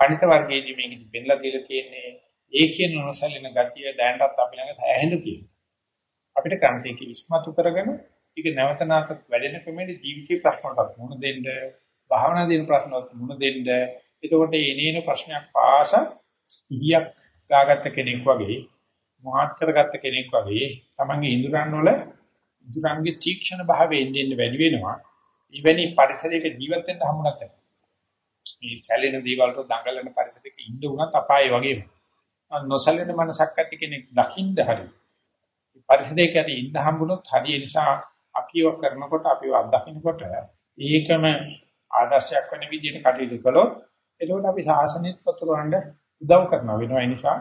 පණිත වර්ගයේදී මේකෙදි පෙන්ලා දීලා තියෙන්නේ ඒකේ නොසලින ගතිය දැනටත් අපි ළඟ හැහෙන්න තියෙනවා. අපිට කන්තේක ඉස්මතු කරගෙන ඒක නැවත නැවත වැඩෙන ක්‍රමයේ ජීවිතේ ප්‍රශ්නවලට මුහුණ දෙන්න, භාවනා දින ප්‍රශ්නවලට මුහුණ දෙන්න. එතකොට එනේන ප්‍රශ්නයක් පාස ඉහියක් ගාගත්ත කෙනෙක් වගේ, මොහත් කරගත්ත කෙනෙක් වගේ තමන්ගේ ඉඳුරන් වල ඉඳුරන්ගේ තීක්ෂණ භාවයෙන් දෙන්න වැඩි වෙනවා. ඊවැනි පරිසරයක ජීවත් වෙන්න හම්බුනත් මේ සැලෙන දේවල් වලට දඟලන පරිසරයක ඉන්න උනත් අපායේ වගේම. නොසැලෙන මනසක් ඇති කෙනෙක් දකින්න හරි. පරිසරයක ඇති ඉන්න හම්බුනොත් හරි ඒ නිසා අපිව කරනකොට අපිව අත්දකින්නකොට ඒකම ආදර්ශයක් වෙන විදිහට කටයුතු කළොත් එතකොට අපි සාසනෙත් පතුරවන්න උදව් කරනවා වෙනවා ඒ නිසා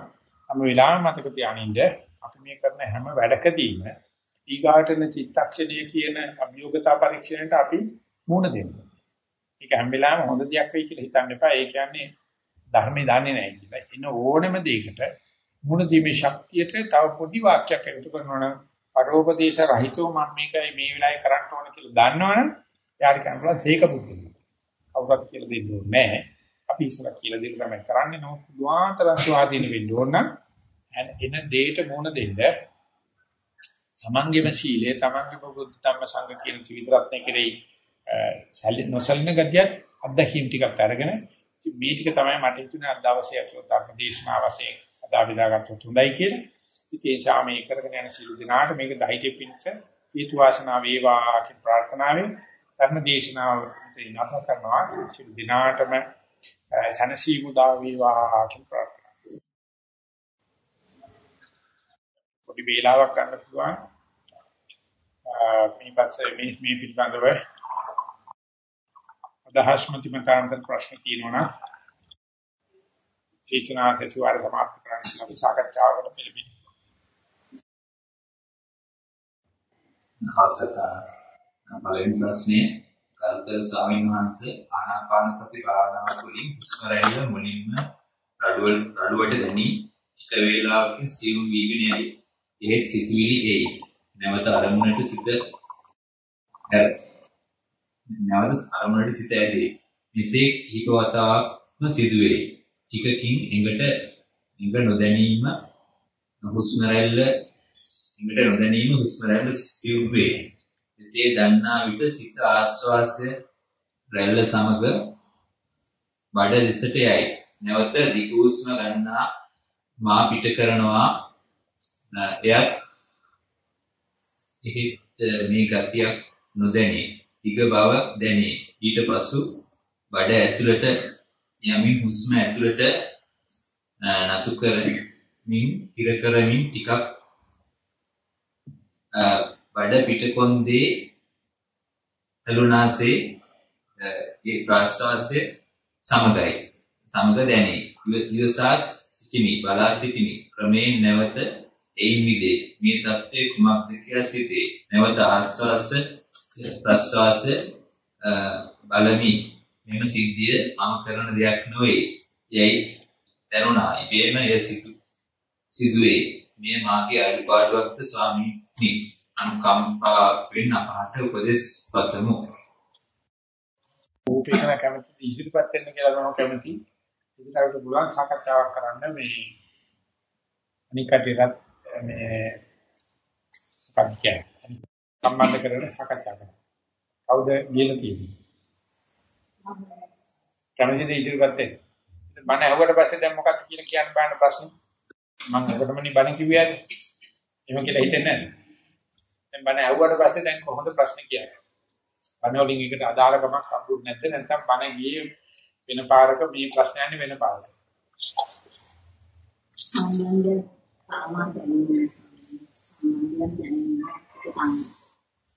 හැම වෙලාවෙම මතක තියානින්න අපි මේ කරන හැම වැඩකදීම ඊගාටන චිත්තක්ෂණය කියන අභියෝගතා පරීක්ෂණයට අපි මුණ දෙන්න. ඒක හැම වෙලාවෙම හොඳ දෙයක් වෙයි කියලා හිතන්න එපා. ඒ කියන්නේ ධර්මයේ දන්නේ නැහැ කියලා. එන ඕනෙම දෙයකට මුණ දීමේ ශක්තියට තව පොඩි වාක්‍යයක් එකතු කරනවා නම් පරෝපදේශ රහිතව මම මේකයි මේ වෙලාවේ කරන්න ඕන කියලා දන්නවනම් යාට කියනවා සීක බුද්ධි. කවුරුත් කියලා දෙන්නේ නැහැ. අපි ඉස්සර කියලා දෙන්න තමයි කරන්නේ නෝ දුආන්තර ස්වාධීන වෙන්න ඕන නම් එන දෙයට මුණ දෙන්න තමන්ගේම සීලය තමන්ගේම බුද්ධ ධම්ම සංඝ කියන ත්‍රිවිධ කෙරෙහි සැලෙන නොසලින ගතියත් අත්දැකීම් ටිකක් අරගෙන මේ ටික තමයි මට හිතුනේ අද දවසේ අසල ධර්ම දේශනා වශයෙන් අදා විදාගත්තොත් හොඳයි කියලා. ඉතින් ශාමයේ කරගෙන යන සිළු දිනාට මේක ධෛර්ය පිණිස හේතු වාසනා වේවා කියන ප්‍රාර්ථනාවෙන් ධර්ම දේශනාව ඉනත කරනවා සිළු දිනාටම සනසී මුදා වේවා කියන ප්‍රාර්ථනාව. පොඩි වේලාවක් ගන්න පුළුවන්. මේ පස්සේ මේ මේ පිළිබඳව අදහස් මතිමතාන්තර ප්‍රශ්න තියෙනවා නම් තීක්ෂණා සතිවාර සමාප්ත කරන්න අපි සාකච්ඡාවකට පිළිබින්. ખાસසා පළවෙනි ප්‍රශ්නේ කල්තර ස්වාමීන් වහන්සේ ආනාපාන සති භාවනාව තුළින් හුස්ම මුලින්ම රඩුවල් රඩුවට දැනි ටික වේලාවකින් සියුම් වීගෙන යයි. ඒ සිතුවිලි එයි. නැවත අරමුණට සිත හැර නැවත අරමුණට සිත ඇදී. මෙසේ කීප වතාවක්ම සිදුවේ. ටිකකින් එඟට එඟ නොදැනීම හුස්ම රැල්ල එඟට නොදැනීම හුස්ම රැල්ල සිව් වේ. එසේ දන්නා විට සිත ආස්වාසය රැල්ල සමග බඩ දෙසට යයි. නැවත දිගු හුස්ම ගන්නා මා පිට කරනවා එයත් එහෙත් මේ ගතියක් නොදැනේ. දිග බව දැනේ. ඊට පසු බඩ ඇතුළට යමින් හුස්ම ඇතුළට නතු කරමින් ඉර කරමින් ටිකක් බඩ පිටකොන්දේ තලුනාසේ ඒ ප්‍රාශ්වාසයේ සමගයි. සමග දැනේ. ඉවසා සිටිමි බලා සිටිමි ක්‍රමයෙන් නැවත එයින් මිදේ. මේ தත්ත්වයේ කුමක්ද කියලා සිතේ. නැවත ආශ්වාස ප්‍රස්වාස බලමි මෙම සිද්ධිය මම කරන දෙයක් නොවේ යයි දැනුණා ඉබේම එය සිදු සිදුවේ. මේ මාගේ අනිපාඩුවක්ද ස්වාමීනි. අනුකම්පා වෙන අපහට උපදෙස් පතමු. ඕකේන කැමති ඉදිරිපත් වෙන්න කියලා මම කැමති. ඉදිරියට පුළුවන් සාකච්ඡාවක් කරන්න මේ අනිකටිරත් මේ පරිච්ඡය සම්බන්ධ කරගෙන සාකච්ඡා කරනවා. කවුද ගියලා තියෙන්නේ? කැමතිද ඉදිරිපත් වෙන්න? බණ ඇහුවට පස්සේ දැන් මොකක්ද කියලා කියන්න බෑන ප්‍රශ්න. මම ඔකටම නේ බණ කිව්වේ ආද? එහෙම කියලා හිතෙන්නේ නැහැ. දැන් බණ ඇහුවට පස්සේ දැන් කොහොමද ප්‍රශ්න කියන්නේ? බණ වලින් එකට අදාළකමක් හම්බුනේ නැද්ද? නැත්නම් බණ ගියේ වෙන පාරක මේ ප්‍රශ්නයන්නේ වෙන පාරක. සම්බන්ධ ආමා දැනෙන සම්බන්ධ දැනෙන ඉතින් මේ ප්‍රශ්නෙත් එක්ක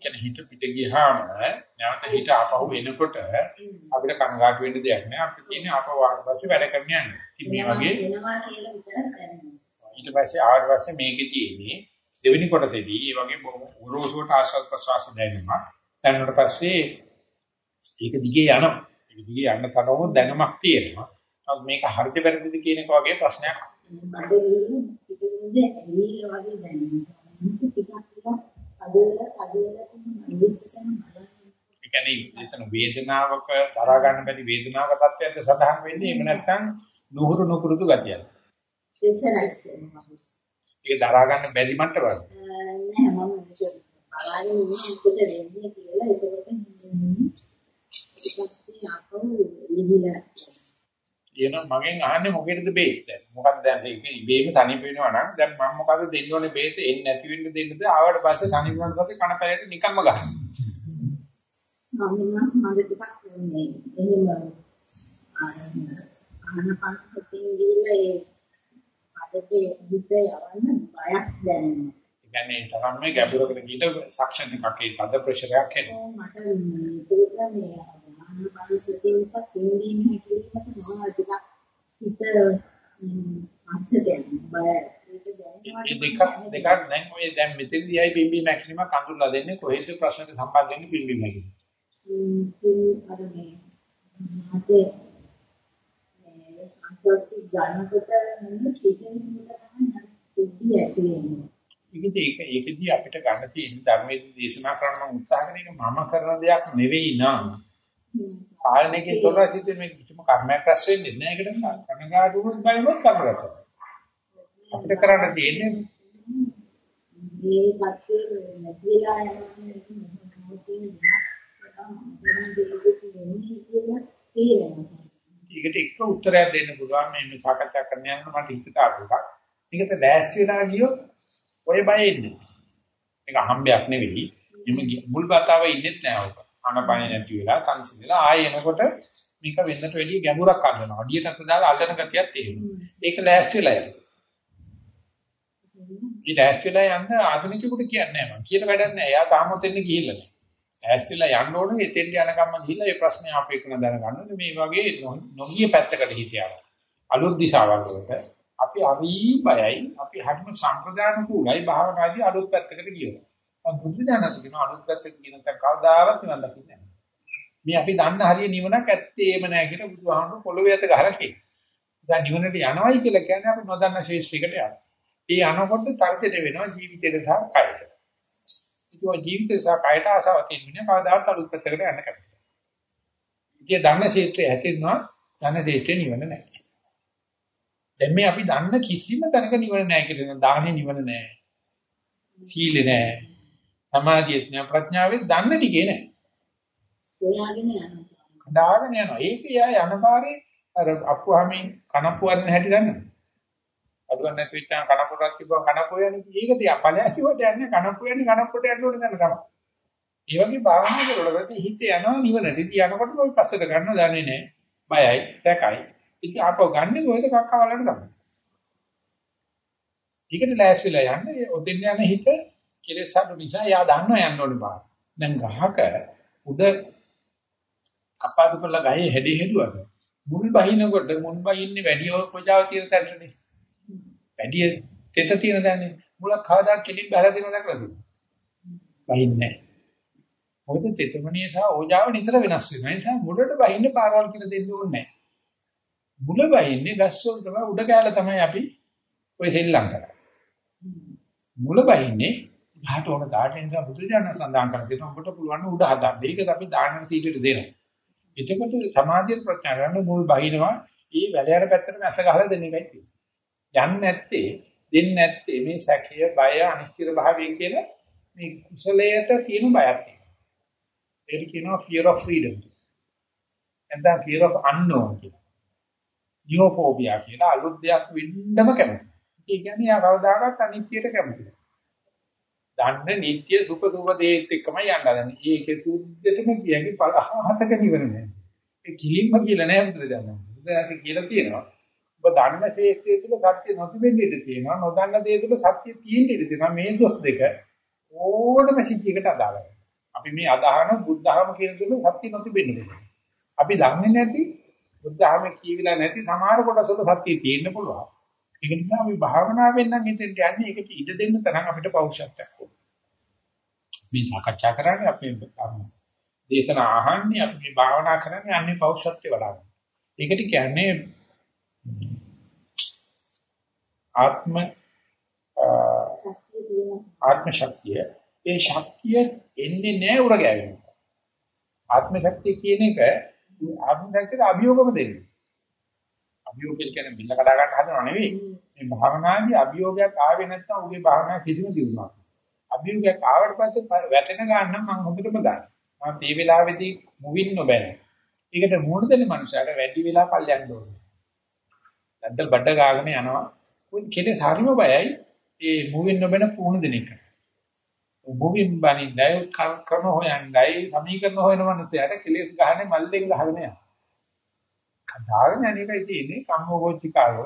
කියන්නේ හිත පිට ගියාම නැවත හිත ආපහු එනකොට අපිට කනගාටු වෙන්න දෙයක් නෑ අපිට තියෙන්නේ ආපහු ආවට පස්සේ වැඩ කරන්න යන්න. ඉතින් මේ වගේ. ඊට පස්සේ ආවට පස්සේ මේකේ තියෙන්නේ දෙවෙනි කොටසේදී මේ වගේ උරෝසුවට ආශ්වාස ප්‍රශ්වාස දැනෙනවා. දැනුණට පස්සේ ඒක දිගේ යනවා. ඒක දිගේ යන්න තරම දැනුමක් තියෙනවා. නමුත් මේක හරිද වැරදිද කියන එක වගේ ප්‍රශ්නයක්. බඩේ පිටින්ද ඇවිල්ලා වගේ දැනෙනවා. ටිකක් ටිකක් අදවල අදවල ඉස්සතන බලන්න. ඒ කියන්නේ එතන වේදනාවක දරා ගන්න බැරි වේදනාවක තත්ත්වයක්ද සඳහන් වෙන්නේ එහෙම නැත්නම් නුහුරු නුකුරුදු ගතියක්. ප්‍රෙෂරයිස් කරනවා. ඒක දරා ගන්න බැරි මට්ටමක්. නෑ මම බලාගෙන ඉන්නේ මොකද වෙන්නේ කියලා ඒකකට ටිකක් ආපහු ලිහිලා කියන මගෙන් අහන්නේ මොකේද බේත් දැන් මොකක්ද දැන් ඒක ඉබේම තනිප වෙනවා නම් දැන් මම මොකද දෙන්න ඕනේ බේත් එන්නේ නැති වෙන්න දෙන්නද ආවට පස්සේ තනිප වුණාට පස්සේ කන පැලයට නිකම්ම ගන්න. ස්වාමීන් වහන්සේ මම ටිකක් මේ එහෙම ආනපන සතියේ ගිහිල්ලා ඒ පදේ හිතේ යවන්න බයක් දැනෙනවා. ඒ කියන්නේ තරම්ම ගැඹුරකට ගිහිල්ලා සක්ෂන් එකක් ඒ තද ප්‍රෙෂර් එකක් එනවා. මට මේක මේ ආනපන සතියේ නිසා පින්දීම හැකිලිමත් මොනවා ටිකක් හිත අස්සට යනවා. දෙකක් දෙකක් දැන් ඔය දැන් මෙතෙන්දී ආයි පිම්බි මැක්සිමම් කඳුල්ලා දෙන්නේ කොහෙද ප්‍රශ්නට සම්බන්ධ වෙන්නේ පිම්බි මැක්සිමම්. අර මේ මතේ මේ අන්තස්ති ගන්නකොට නම් කිසිම දෙයක් ඒක ඒකදී අපිට ගන්න තියෙන ධර්මයේ දේශනා කරන උත්සාහ කරන එක මම කරන දෙයක් නෙවෙයි නා. පාලනයකින් තොරව සිද්ධ මේ කිසිම කර්මයක් රැස් වෙන්නේ නැහැ. ඒකට කනගාටු වුණොත් බයවත් කර්ම රැස් අපිට කරන්න තියෙන්නේ මේ පැත්තේ නැතිලා යනවා ඒකට එක උත්තරයක් දෙන්න පුළුවන් මේ මේ සාකච්ඡා කරන්න යනකොට මට හිතට ආපු එකක්. මේකට ලෑස්ති වෙලා ගියොත් ඔය බය ඉන්නේ. මේක හම්බයක් නෙවෙයි. එimhe මුල් බතාව ඉන්නෙත් නෑ ඔක. අනපය නැති වෙලා සංසිඳලා ආයෙ එනකොට මේක වෙන්නට වැඩිය ගැඹුරක් අල්ලනවා. අඩියට අත දාලා අල්ලන ගතියක් තියෙනවා. ඒක ලෑස්ති වෙලා යනවා. මේ ලෑස්තිලා යන්න ආධුනිකයෙකුට කියන්නේ නැහැ මම. කියලා වැඩක් නැහැ. එයා තාම ඔතෙන් ගිහිල්ලා නැහැ. ලෑස්තිලා යන්න ඕනේ එතෙන්ට යනකම්ම ගිහිල්ලා මේ ප්‍රශ්නේ අපේකන දැනගන්න ඕනේ. මේ වගේ නොගිය පැත්තකට හිතියා. අලුත් දිශාවක් වලට අපි හරි බයයි. අපි හරිම සම්ප්‍රදාන කුලයි භාවනාදී අලුත් පැත්තකට ගියොත්. මම බුදු දහමත් කියන අලුත් පැත්තට කියන තැන කවදාවත් නිවන් දකින්නේ නැහැ. මේ අපි දන්න හරිය නිවනක් ඇත්තේම නැහැ කියලා බුදුහාමුදුරුවෝ පොළොවේ ඇත ගහලා කියනවා. දැන් නිවනට යනවයි කියලා කියන්නේ අපි නොදන්න ශේෂ්ත්‍රයකට යනවා. ඒ අනකොට තර්ජන වෙනවා ජීවිතේට සහ කයට. ඒක ජීවිතේ සහ කයට ආසාව තියෙන්නේ කවදාවත් අලුත් පැත්තකට යන්න කැමති. ඉතින් ධර්ම ක්ෂේත්‍රය ඇතිවෙනවා ධන ක්ෂේත්‍රේ නිවන නැහැ. දැන් මේ අපි දන්න කිසිම තැනක නිවන නැහැ කියලා දාහනේ නිවන නැහැ. සීලේ නැහැ. සමාධියත් නැහැ ප්‍රඥාවෙත් දන්න ටිකේ නැහැ. හොයාගෙන යනවා. කඩාගෙන යනවා. ඒක යා යන පාරේ අර අප්පුවාමින් කනප්පුවන්න හැටි දන්නවා. අදුවන් නැති වෙච්ච කනපුරක් තිබ්බම කනපුව යන්නේ ඒක තියා ඵලයක් කිව්වට යන්නේ කනපුව යන්නේ කනපුවට යන්න ඕනේ දැන් තමයි. ඒ වගේ භාවනා කරනකොට හිත යනවා නිවනට. ඉතින් යනකොට ඔය පස්සට ගන්න දන්නේ නැහැ. බයයි, සැකයි. ඉතින් ආපහු ගන්නේ කොහෙද කක්ක වලට තමයි. ඊකට ලෑස්තිලා යන්නේ ඔතෙන් යන හිත කෙලෙස් අඩු නිසා යා දන්නවා යන්න ඕනේ බා. දැන් ගහක උඩ කපාදු කරලා ගහේ හැඩි හෙදුවද මුල් බහිනකොට මුල් බහින්නේ වැඩි ප්‍රජාව තියෙන තැනනේ. වැඩි තෙත තියෙන තැනනේ. මුලක් කවදා කෙලින් බහලා තියෙන දැකලාද? බහින්නේ නැහැ. මොකද තෙතමනිය සහ ඕජාව නිතර වෙනස් වෙනවා. ඒ නිසා මුලට බහින්න පාරවල් කියලා දෙන්න ඕනේ නැහැ. මුල බහින්නේ ගස් වල තමයි උඩ කැල තමයි අපි ඔය සෙල්ලම් කරන්නේ. මුල බහින්නේ ගහට ඕන දාට නිසා බුදුජානක සඳහන් කරලා තියෙනවා ඔබට පුළුවන් උඩ හදන්න. ඒක අපි දානන සීටට දෙනවා. එතකොට සමාධිය ප්‍රඥා ගන්න මුල් බහිනවා. ඒ වැඩ යන පැත්තට නැස ගහලා දෙන එකයි තියෙන්නේ. යන්නේ නැත්තේ දෙන්නේ නැත්තේ මේ සැකය, බය, අනිශ්චිත භාවය කියන මේ කුසලයට තියෙන බයක් තියෙනවා. ඒක කියනවා fear of freedom. නැත්නම් fear of unknown කියලා. නියෝෆෝබියා කියලා අලුත් දෙයක් වෙන්නම කැමති. ඒ කියන්නේ යා කවදාකවත් අනිත්‍යයට කැමති නෑ. දන්න නිත්‍ය සුඛ සුභ දේත් එක්කමයි යන්න හදන්නේ. ඒකේ සුද්ධටම කියන්නේ පළහතක නිවන නෑ. ඒ කිලින්ම කියලා නෑ බුදුරජාණන්. බුදුරජාණන් කියලා තියෙනවා. ඔබ දන්න ශේෂ්ත්‍රය තුළ සත්‍ය නොතිබෙන්න ඉඩ තියෙනවා. නොදන්න දේ තුළ සත්‍ය තියෙන්න ඉඩ තියෙනවා. මේ දොස් දෙක ඕනම සිද්ධියකට අදාළයි. අපි මේ අදහන බුද්ධහම කියන තුළ සත්‍ය නොතිබෙන්න දෙනවා. අපි දන්නේ නැති බුද්ධහම කියවිලා නැති සමහර කොටසක සත්‍ය තියෙන්න පුළුවන්. ඒක නිසා අපි භාවනාවෙන් නම් හිතෙන් යන්නේ ඒකට ඉඩ දෙන්න තරම් අපිට පෞරුෂත්වයක් ඕන. මේ සාකච්ඡා කරන්නේ අපි දේශනා අහන්නේ අපි මේ භාවනා කරන්නේ අන්නේ පෞරුෂත්වය වඩා. ඒකට කියන්නේ ආත්ම ආත්ම ශක්තිය. ඒ ශක්තිය එන්නේ නැහැ උරගෑවෙන. ආත්ම ශක්තිය කියන එක ආත්ම ශක්තියට අභියෝගම දෙන්නේ. අභියෝග කියන්නේ බිල්ල කඩා ගන්න හදනව නෙවෙයි. මේ භාවනාදී අභියෝගයක් ආවේ නැත්නම් උගේ භාවනා කිසිම දියුණුවක්. අභියෝගයක් ආවට පස්සේ වැටෙන ගන්න මම හොඳටම දන්නවා. මම මේ වෙලාවේදී මුවින් නොබැන. ඒකට මූණ දෙන මනුස්සයට වැඩි වෙලා කල් යන්න ඕනේ. නැද්ද බඩ ගාගෙන යනවා. උන් කෙලෙස් හරිම බයයි. ඒ මුවින් නොබැන පුහුණු දෙන එක. මුවින් බනින්නයි කරන හොයන්නයි සමීකරණ හොයන මනුස්සයට කෙලෙස් ගහන්නේ මල්ලෙන් ගහගෙන යනවා. කතාවනේ අනේකයි තියෙන්නේ කම්මෝගෝචිකාව.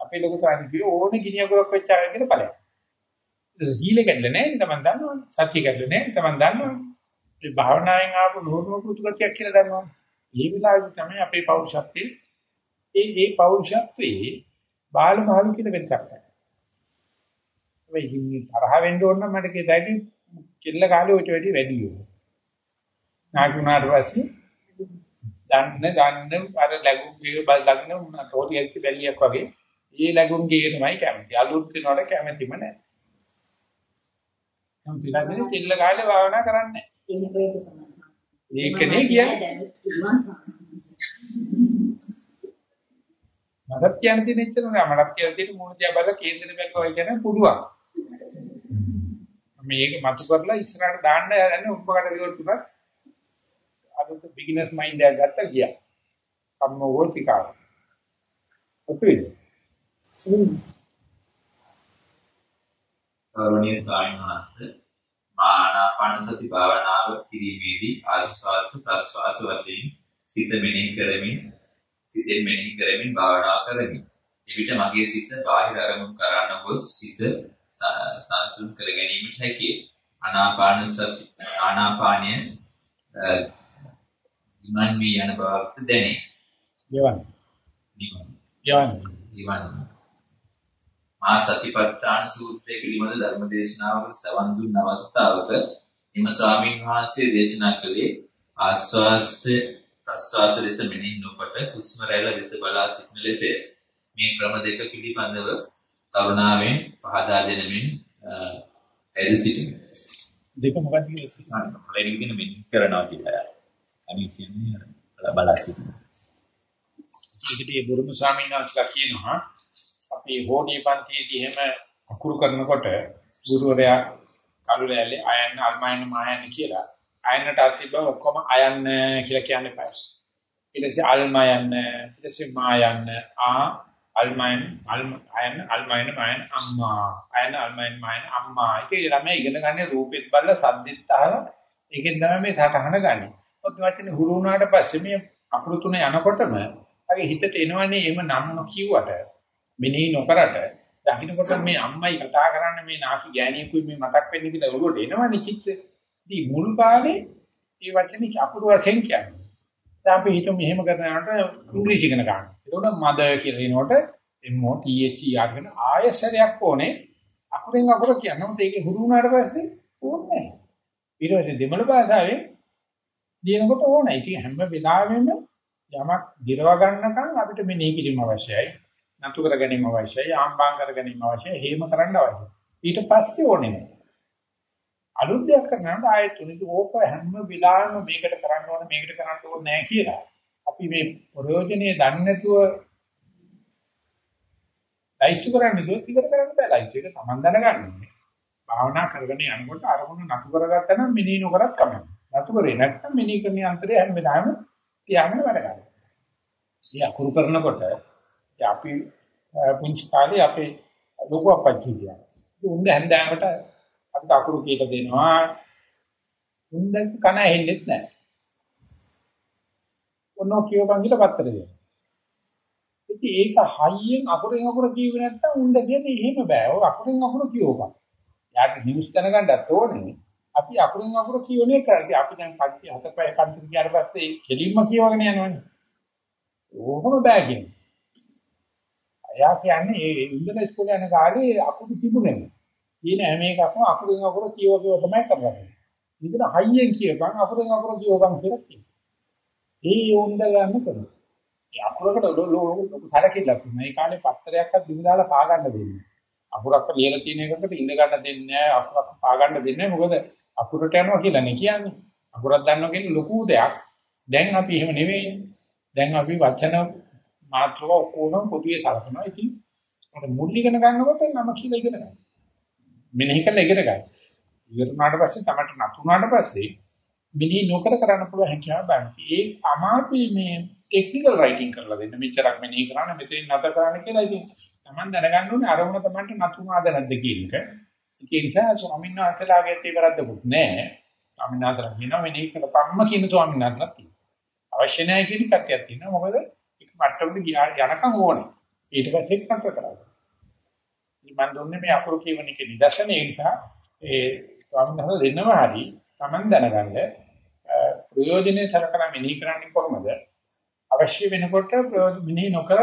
අපේ ලොකු සාහිත්‍ය ඕනේ ගිනියගොරක් වෙච්චා කියලා බලයක්. සීල කැඩලා නැහැ නේ තමන් දන්නවනේ. සත්‍ය කැඩලා නැහැ තමන් දන්නවනේ. මේ භාවනාවෙන් ආපු නෝර්ම පුතුගතියක් කියලා දන්නවනේ. මේ විලාසෙ තමයි අපේ පෞරුෂත්වයේ ඒ ඒ පෞරුෂත්වයේ බාල මහලු කියන වෙනසක් නැහැ. වෙයි හිමි තරහ වෙන්න ඕන නම් මට කියතයි කෙල්ල කාලේ ඔය වැඩි වැඩි වෙනවා. නාගුණාට පස්සේ දන්න දන්න අර ලැබුගේ බල දන්න තෝලියක් බැලියක් වගේ ඒ ලැබුම්ගේ තමයි කැමති. අලුත් වෙනවට කැමතිම නැහැ. නම් තිරන්නේ කෙල්ල කාලේ භාවනා කරන්නේ නැහැ. ඒකනේ කියන්නේ. මටත් කියන්න තියෙන ඉච්චන නෑ මටත් කියන්න තියෙන මොන දිහා බලලා කේන්දර බැලුවා කියන පුළුවන්. මේක මතු කරලා ඉස්සරහට දාන්න යන්නේ උඹකට විවෘත තුනක් අදත් බිග්නර්ස් මයින්ඩ් එකක් ගත්තා ගියා. කම්ම වෝතිකාව. ඔපිද? ගෞරවනීය ස්වාමීන් වහන්සේ ආනාපාන සති භාවනාව කිරීමේදී ආස්වාද ප්‍රස්වාස වශයෙන් සිත මෙනෙහි කරමින් සිතෙන් මෙනෙහි කරමින් භාවනා කරමි. එවිට මගේ සිත බාහිර අරමුණු කරන්න ගොස් සිත සංසුන් කර ගැනීමට හැකිය. ආනාපාන සති ආනාපානය ඉමන් වී යන බවක් දැනේ. යවන්න. නිවන. යවන්න. නිවන. මා සතිපට්ඨාන සූත්‍රය පිළිබඳ ධර්ම දේශනාවක සවන් දුන් අවස්ථාවක එම ස්වාමීන් වහන්සේ දේශනා කළේ ආස්වාස්ය ප්‍රස්වාස ලෙස මෙනෙහි නොකොට හුස්ම රැල්ල දෙස බලා සිටින ලෙසය. මේ ක්‍රම දෙක පිළිබඳව කරුණාවෙන් පහදා දෙනමින් ඇද සිටිමි. දෙක මොකක්ද කියන මෙනෙහි කරනවා කියලා. අනිත් කියන්නේ බලා සිටින. ඒකට ඒ බුරුම ස්වාමීන් වහන්සේලා කියනවා අපි හෝඩිය පන්තියේදී එහෙම අකුරු කරනකොට ගුරුවරයා කලුලෑල්ලේ අයන්න අල්මයන් මායන්න කියලා අයන්නට අතිබව ඔක්කොම අයන්න කියලා කියන්නේ පායි. ඊට පස්සේ අල්මයන් ඊට පස්සේ මායන්න ආ අල්මයන් අයන්න අල්මයන් මායන් අම්මා අයන්න අල්මයන් මායන් අම්මා ඒක ළමයි ඉගෙන ගන්න රූපෙත් බලලා සද්දෙත් අහලා ඒකෙන් තමයි මේ සටහන ගන්නෙ. ඔත් වචනේ හුරු වුණාට පස්සේ මේ අකුරු තුන යනකොටම අගේ හිතට එනවනේ එහෙම නම් නොකියුවට මෙනෙහි නොකරට දකින්නකොට මේ අම්මයි කතා කරන්නේ මේ නාකි ගෑණියෙකුයි මේ මතක් වෙන්නේ කියලා ඔළුවට එනවනේ චිත්‍රය. ඉතින් මුල් කාලේ මේ වචනේ අකුරු වශයෙන් කියන්නේ. දැන් අපි හිතමු මෙහෙම කරනකොට ඉංග්‍රීසි ඉගෙන ගන්න. ඒකට මදර් කියලා එනකොට M O T H E R කියන ආයසරයක් ඕනේ. අකුරෙන් අකුර කියන්න. මොකද ඒකේ හුරු වුණාට පස්සේ ඕනේ නැහැ. ඊට පස්සේ දෙමළ භාෂාවෙන් දිනකොට ඕනේ. ඉතින් හැම වෙලාවෙම යමක් දිරව ගන්නකම් අපිට මෙනෙහි කිරීම අවශ්‍යයි. නතු කර ගැනීම අවශ්‍යයි. ආම්බාම් කර ගැනීම අවශ්‍යයි. හේම කරන්න අවශ්‍යයි. ඊට පස්සේ ඕනේ නැහැ. අලුත් දෙයක් කරනකොට ආයෙත් උනිට ඕක හැම වෙලාවෙම මේකට කරන්න ඕනේ මේකට කරන්න ඕනේ නැහැ කියලා. අපි මේ ප්‍රයෝජනේ දන්නේ නැතුව ලයිස්ට් කරන්නේ දුක් ඉවර කරන්න බෑ ලයිස්ට් එක Taman දැනගන්න ඕනේ. භාවනා කරගෙන යනකොට අරමුණු නතු කරගත්තා නම් මිනී නොකරත් කමක්. නතු කරේ නැත්නම් මිනී කරන යන්ත්‍රය හැම වෙලාවෙම තියාගෙන වැඩ කරනවා. ඒ අකුරු කරනකොට අපි පුංචි කාලේ අපේ ලොකු අපච්චි කියනවා. උන්ද හැන්දෑවට අපිට අකුරු කියලා දෙනවා. උන්ද කන ඇහෙන්නෙත් නැහැ. ඔන්නෝ කියවපන් කියලා පත්තර දෙනවා. ඉතින් ඒක හයියෙන් අකුරෙන් අකුර කියුවේ නැත්නම් උන්ද කියන්නේ එහෙම බෑ. ඔය අකුරෙන් අකුර කියවපන්. යාට නිවුස් දැනගන්නත් ඕනේ. අපි අකුරෙන් අකුර කියෝනේ කරන්නේ. අපි දැන් පන්ති හතපය පන්ති ගියාට පස්සේ කෙලින්ම කියවගෙන යනවනේ. ඕකම බෑ කියන්නේ. අයා කියන්නේ ඒ ඉන්දියන් ඉස්කෝලේ යන කාලේ අකුරු තිබුණේ නෑ. කියන හැම එකක්ම අකුරෙන් අකුර කියව කියව තමයි කරන්නේ. ඉතින් හයියෙන් කියපන් අකුරෙන් අකුර කියවපන් කියලා කියනවා. ඒ යොන්ද ගන්න කරනවා. ඒ අකුරකට ලොකු සැලකිල්ලක් තියෙනවා. මේ කාලේ පත්තරයක්වත් බිම දාලා පා ගන්න දෙන්නේ. අකුරක් ලියලා තියෙන එකකට ඉඳ ගන්න දෙන්නේ නැහැ. අකුරක් පා ගන්න දෙන්නේ නැහැ. මොකද අකුරට යනවා කියලා නේ කියන්නේ. අකුරක් දන්නවා කියන්නේ ලොකු දෙයක්. දැන් අපි එහෙම නෙවෙයි. දැන් අපි වචන මාත්‍රව ඔක්කොම පොදුවේ සලකනවා. ඉතින් අර මුල් ඉගෙන ගන්නකොට නම කියලා ඉගෙන ගන්න. මෙනෙහි කරලා ඉගෙන ගන්න. ඉවරනාට පස්සේ තමයි නතුනාට පස්සේ මෙනෙහි නොකර කරන්න පුළුවන් හැකියාව ගන්න. ඒ අමාරුයි මේ ටෙක්නිකල් රයිටින් කරලා දෙන්න. මෙච්චරක් මෙනෙහි කරන්න මෙතෙන් නැත කරන්න කියලා ඉතින් Taman දැනගන්න ඕනේ අරමුණ Tamanට නතුනාද නැද්ද කියන එක. ඒ නිසා ස්වාමීන් වහන්සේලාගේ ඒ වැරද්දකුත් නැහැ. ස්වාමීන් වහන්සේලා කියනවා මෙනෙහි කරපම්ම කියන ස්වාමීන් වහන්සේලා තියෙනවා. අවශ්‍ය නැහැ කියන කතියක් තියෙනවා. මොකද ඒක මට්ටමට ගියා යනකම් ඕනේ. ඊට පස්සේ එක්කත් කරා. ඉතින් මම දුන්නේ මේ අකුරු කියවන එක නිදර්ශනය ඒ නිසා ඒ ස්වාමීන් වහන්සේ දෙන්නම හරි Taman දැනගන්න ප්‍රයෝජනේ සලකලා මෙනෙහි කරන්නේ කොහොමද? අවශ්‍ය වෙනකොට මෙනෙහි නොකර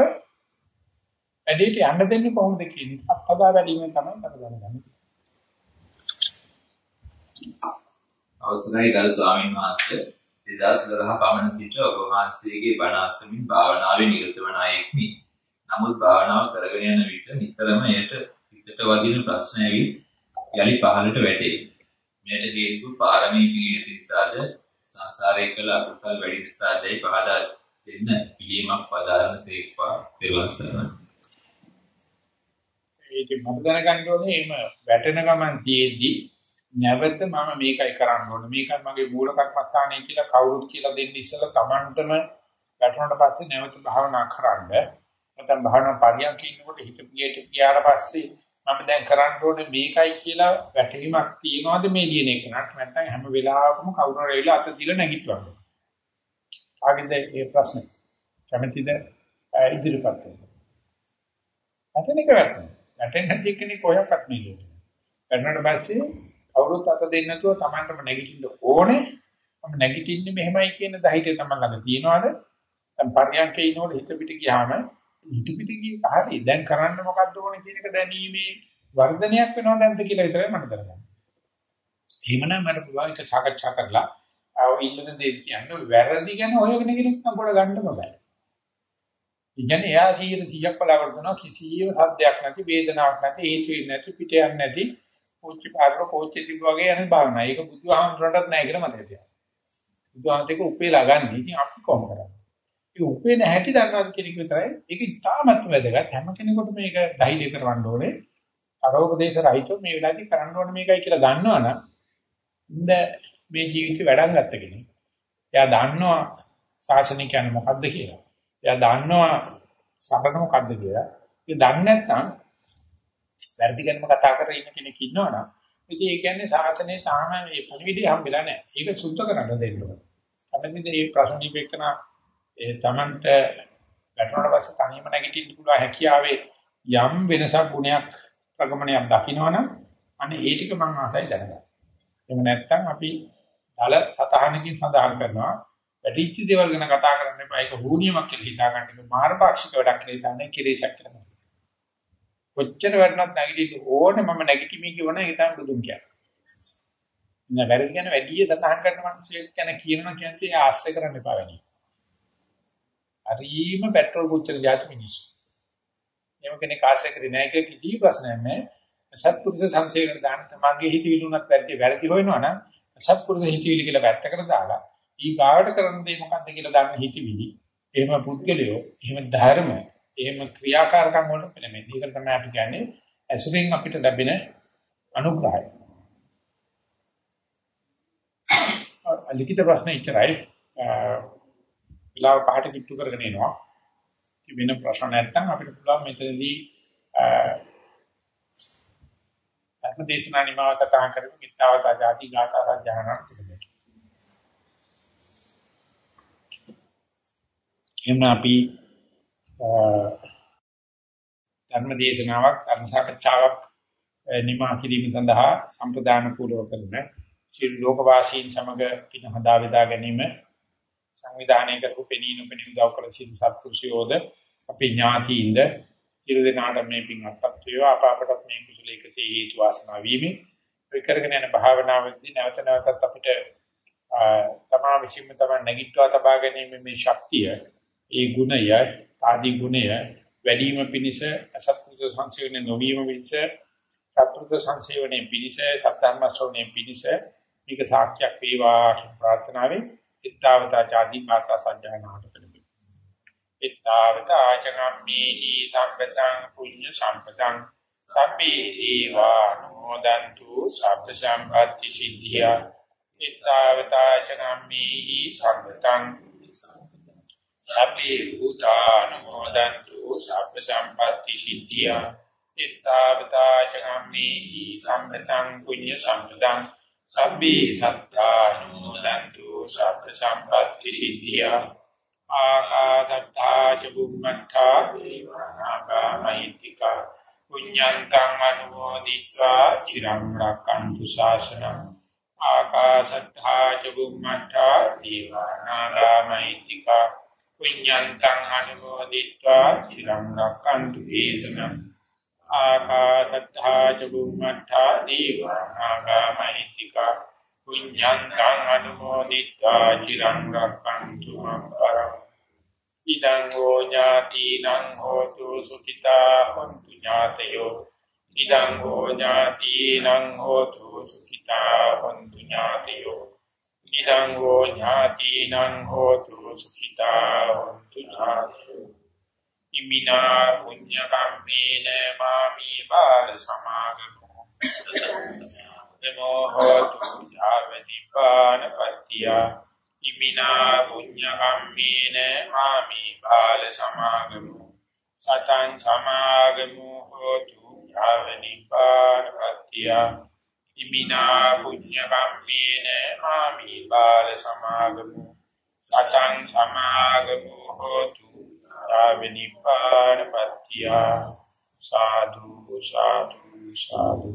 වැඩේට යන්න දෙන්නේ කොහොමද කියන එක අත්හදා බැලීමෙන් තමයි කරගන්නේ. අවසරයි ගරු ස්වාමීන් වහන්සේ 2012 පමණ සිට ඔබ වහන්සේගේ බණ අසමින් භාවනාවේ නිරත වන අයෙක්මි. නමුත් භාවනාව කරගෙන යන විට නිතරම එයට පිටට වදින ප්‍රශ්න ඇවිත් යලි පහළට වැටේ. මෙයට හේතුව පාරමී පිළිවෙත නිසාද සංසාරයේ කළ අකුසල් වැඩි නිසාදයි පහදා දෙන්න පිළියමක් පදාරන සේක්වා දෙවසන. ඒක මම දැනගන්න ඕනේ එහෙම වැටෙන ගමන් තියේදී නැවත මම මේකයි කරන්න ඕනේ මේකයි මගේ මූල කර්මස්ථානය කියලා කවුරුත් කියලා දෙන්න ඉස්සෙල්ලා Tamanටම වැටුණාට පස්සේ නැවත භාවනා කරන්න නැත්නම් භාවනා පරියන්ක ඉන්නකොට හිත පියට ගියාට පස්සේ මම දැන් කරන්න ඕනේ මේකයි කියලා වැටහීමක් තියනවාද මේ ලියන එක නට නැත්නම් හැම වෙලාවකම කවුරු හරි ඇවිල්ලා අත දිලා නැගිටවන්න. ආගෙද ඒ ප්‍රශ්නේ. කැමතිද ඉදිරිපත් කරන්න. අතන එක වැටෙනවා. වැටෙන්නේ නැති කෙනෙක් කොහොමවත් මේ ලෝකේ. කරනට පස්සේ කවුරුත් අත දෙන්නේ නැතුව Tamanටම නැගිටින්න ඕනේ. මම නැගිටින්නේ මෙහෙමයි කියන ධෛර්යය Taman ළඟ තියනවාද? දැන් පරියන්කේ ඉනෝඩ හිත පිට ගියාම හිත පිට ගිය හරි දැන් කරන්න මොකද්ද ඕනේ කියන එක දැනීමේ වර්ධනයක් වෙනවද නැද්ද කියලා විතරයි මට දැනගන්න. එහෙමනම් මට පුළුවන් එක සාකච්ඡා කරලා ආව ඉල්ලන දේ කියන්නේ වැරදි ගැන හොයගෙන කෙනෙක් නම් පොඩ ගන්න බෑ. ඉන්නේ එයා 100ක් බලාගෙන කරනවා කිසියම් සද්දයක් නැති වේදනාවක් නැති හේතු නැති පිට යන්නේ නැති පොච්චි පාරක පොච්චි තිබ්බ වගේ යන භාවනා. ඒක බුදුහාමුදුරන්ටත් නැහැ කියලා මතක තියාගන්න. බුදුහාමුදුරේක උපේලා ගන්න. ඉතින් අපි කොහොම කරන්නේ? ඒ උපේන හැටි දන්නවා කියන එක විතරයි. ඒක ඉතාමත් වැදගත්. හැම කෙනෙකුට මේක ධෛර්ය කරවන්න ඕනේ. අරෝපදේශ රහිතව මේ වෙලාවේදී කරන්න ඕනේ මේකයි කියලා දන්නවනම් ඉඳ මේ ජීවිතේ වැඩක් ගත්ත කෙනෙක්. එයා දන්නවා ශාසනය කියන්නේ මොකද්ද කියලා. එයා දන්නවා සරණ මොකද්ද කියලා. ඒ දන්නේ නැත්නම් වැරදි ගැනම කතා කරගෙන ඉන්න කෙනෙක් ඉන්නවනම් ඉතින් ඒ කියන්නේ ශාසනයේ තාම මේ පණිවිඩය හම්බෙලා නැහැ. ඒක සුද්ධ කරන්න දෙන්න ඕනේ. අපිට මේ ප්‍රශ්න දීපේකන ඒ Tamanට වැටුණාට පස්සේ තනියම නැගිටින්න පුළුවන් හැකියාවේ යම් වෙනසක් ගුණයක් ප්‍රගමනයක් දකින්නවනම් අනේ ඒ ටික මම ආසයි දැනගන්න. එහෙම නැත්නම් අපි දල සතහනකින් සඳහන් කරනවා වැඩිච්ච දේවල් ගැන කතා කරන්න එපා. ඒක හුනියමක් කියලා හිතා ගන්න එක මාර්ගපාක්ෂික වැඩක් කියලා හිතන්නේ කිරේසක් කියලා. කොච්චර වැඩනක් නැගිටින්න ඕනේ මම නැගිටිමි කියවන එක තමයි බුදුන් කියන්නේ. නෑ වැරදි ගැන වැඩි සඳහන් කරන මිනිස්සු ගැන කියනවා කියන්නේ ආශ්‍රය කරන්න එපා වැඩි. හරිම පෙට්‍රල් පුච්චන જાති මිනිස්සු. එහෙම කෙනෙක් ආශ්‍රය කරේ නැහැ කියලා කිසි ප්‍රශ්නයක් නැහැ. සත්පුරුෂ සංසේවන දාන තමන්ගේ හිතවිලි උනත් වැරදි වැරදි හොයනවා නම් සත්පුරුෂ හිතවිලි කියලා වැටකට දාලා ඊ ගාවට කරන දේ මොකක්ද කියලා දන්න හිතවිලි. එහෙම පුද්ගලයෝ, එහෙම ධර්ම, එහෙම ක්‍රියාකාරකම් වලට පෙළෙන්නේ. ඒක තමයි අපි කියන්නේ ඇසුරින් අපිට ලැබෙන අනුග්‍රහය. ලිඛිත ප්‍රශ්න ඉච්චරයි. විලාව පහට කිට්ටු කරගෙන එනවා. වෙන ප්‍රශ්න නැත්නම් අපිට පුළුවන් මෙතනදී ධර්ම දේශනා නිමාව සටහන් කරමු. කිත්තාවතා ಜಾති ගාථා සජ්ජානන කිසිදෙක. එහෙනම් අපි ධර්ම දේශනාවක් ධර්ම සාකච්ඡාවක් නිමා කිරීම සඳහා සම්ප්‍රදාන කූලව කරන සිල් ලෝකවාසීන් සමග පින හදා වේදා ගැනීම සංවිධානය කරපු පෙනී නොපෙනී උදව් කළ සිල් සත්පුරුෂයෝද අපේ ඥාතීන්ද සියලු දෙනාට මේ පින් අත්පත් වේවා. අප අපටත් මේ කුසල එකසේ හේතු වාසනා වීමෙන් ඒ කරගෙන යන භාවනාවේදී නැවත නැවතත් අපිට තමා විසින්ම තමයි නැගිටවා තබා ගැනීම මේ ශක්තිය ඒ ගුණය ආදී ගුණය වැඩිම පිණිස අසත්පුරුෂ සංසයෝනේ නොවීම පිණිස සත්පුරුෂ සංසයෝනේ පිණිස සත්‍යර්ම ශ්‍රවණේ පිණිස මේක සාක්ෂියක් වේවා ප්‍රාර්ථනාවෙන් ittavata chadi mata sajjanaට පිළිගන්න. ittavata ආචනම්මේහි සම්පතං පුඤ්ඤ සම්පතං සබ්බේ දීවා නෝදන්තු සබ්බ සම්පatti සිද්ධියා ittavata ආචනම්මේහි සම්පතං සබ්බේ භූතානුමෝදන්තු සබ්බ සම්පatti සිද්ධියා ittavata chagammi sambetam punya sambetam sabbi satta nudantu sabba sampatti siddhiya akasatta chabummatta devanaga mahitika punyantam anumoditva chiram rakkantu shasanam akasatta chabummatta devanaga mahitika කුඤ්ඤන්තං අනුමෝදිत्वा চিරං රක්칸තු දේශනම් ආකාශත්තා ච බුම්මත්තා දීවානාගාමහිතිකා කුඤ්ඤන්තං අනුමෝදිत्वा চিරං රක්칸තු මම්පරං ඉදං හෝ ඥාතිනං හෝතු සුඛිතා හොන්තු ඥාතයෝ. ඉදං හෝ ඥාතිනං හෝතු සුඛිතා හොන්තු ඥාතයෝ. ඉදං හෝ ඥාතිනං හෝතු සුඛිතා හොන්තු ඥාතයෝ ඉමිනා පුඤ්ඤ කම්මේන මාමි බාල සමාගමෝ. නමෝ හෝතු යාවනිපාන පත්‍තිය. ඉමිනා පුඤ්ඤ කම්මේන මාමි බාල සමාගමෝ. සතං සමාගමෝ හෝතු යාවනිපාන පත්‍තිය. ඉමිනා පුඤ්ඤ කම්මේන මාමි බාල සමාගමෝ සතං සමාගමෝ හෝතු ආවිනිපාන පත්‍තිය සාදු සාදු සාදු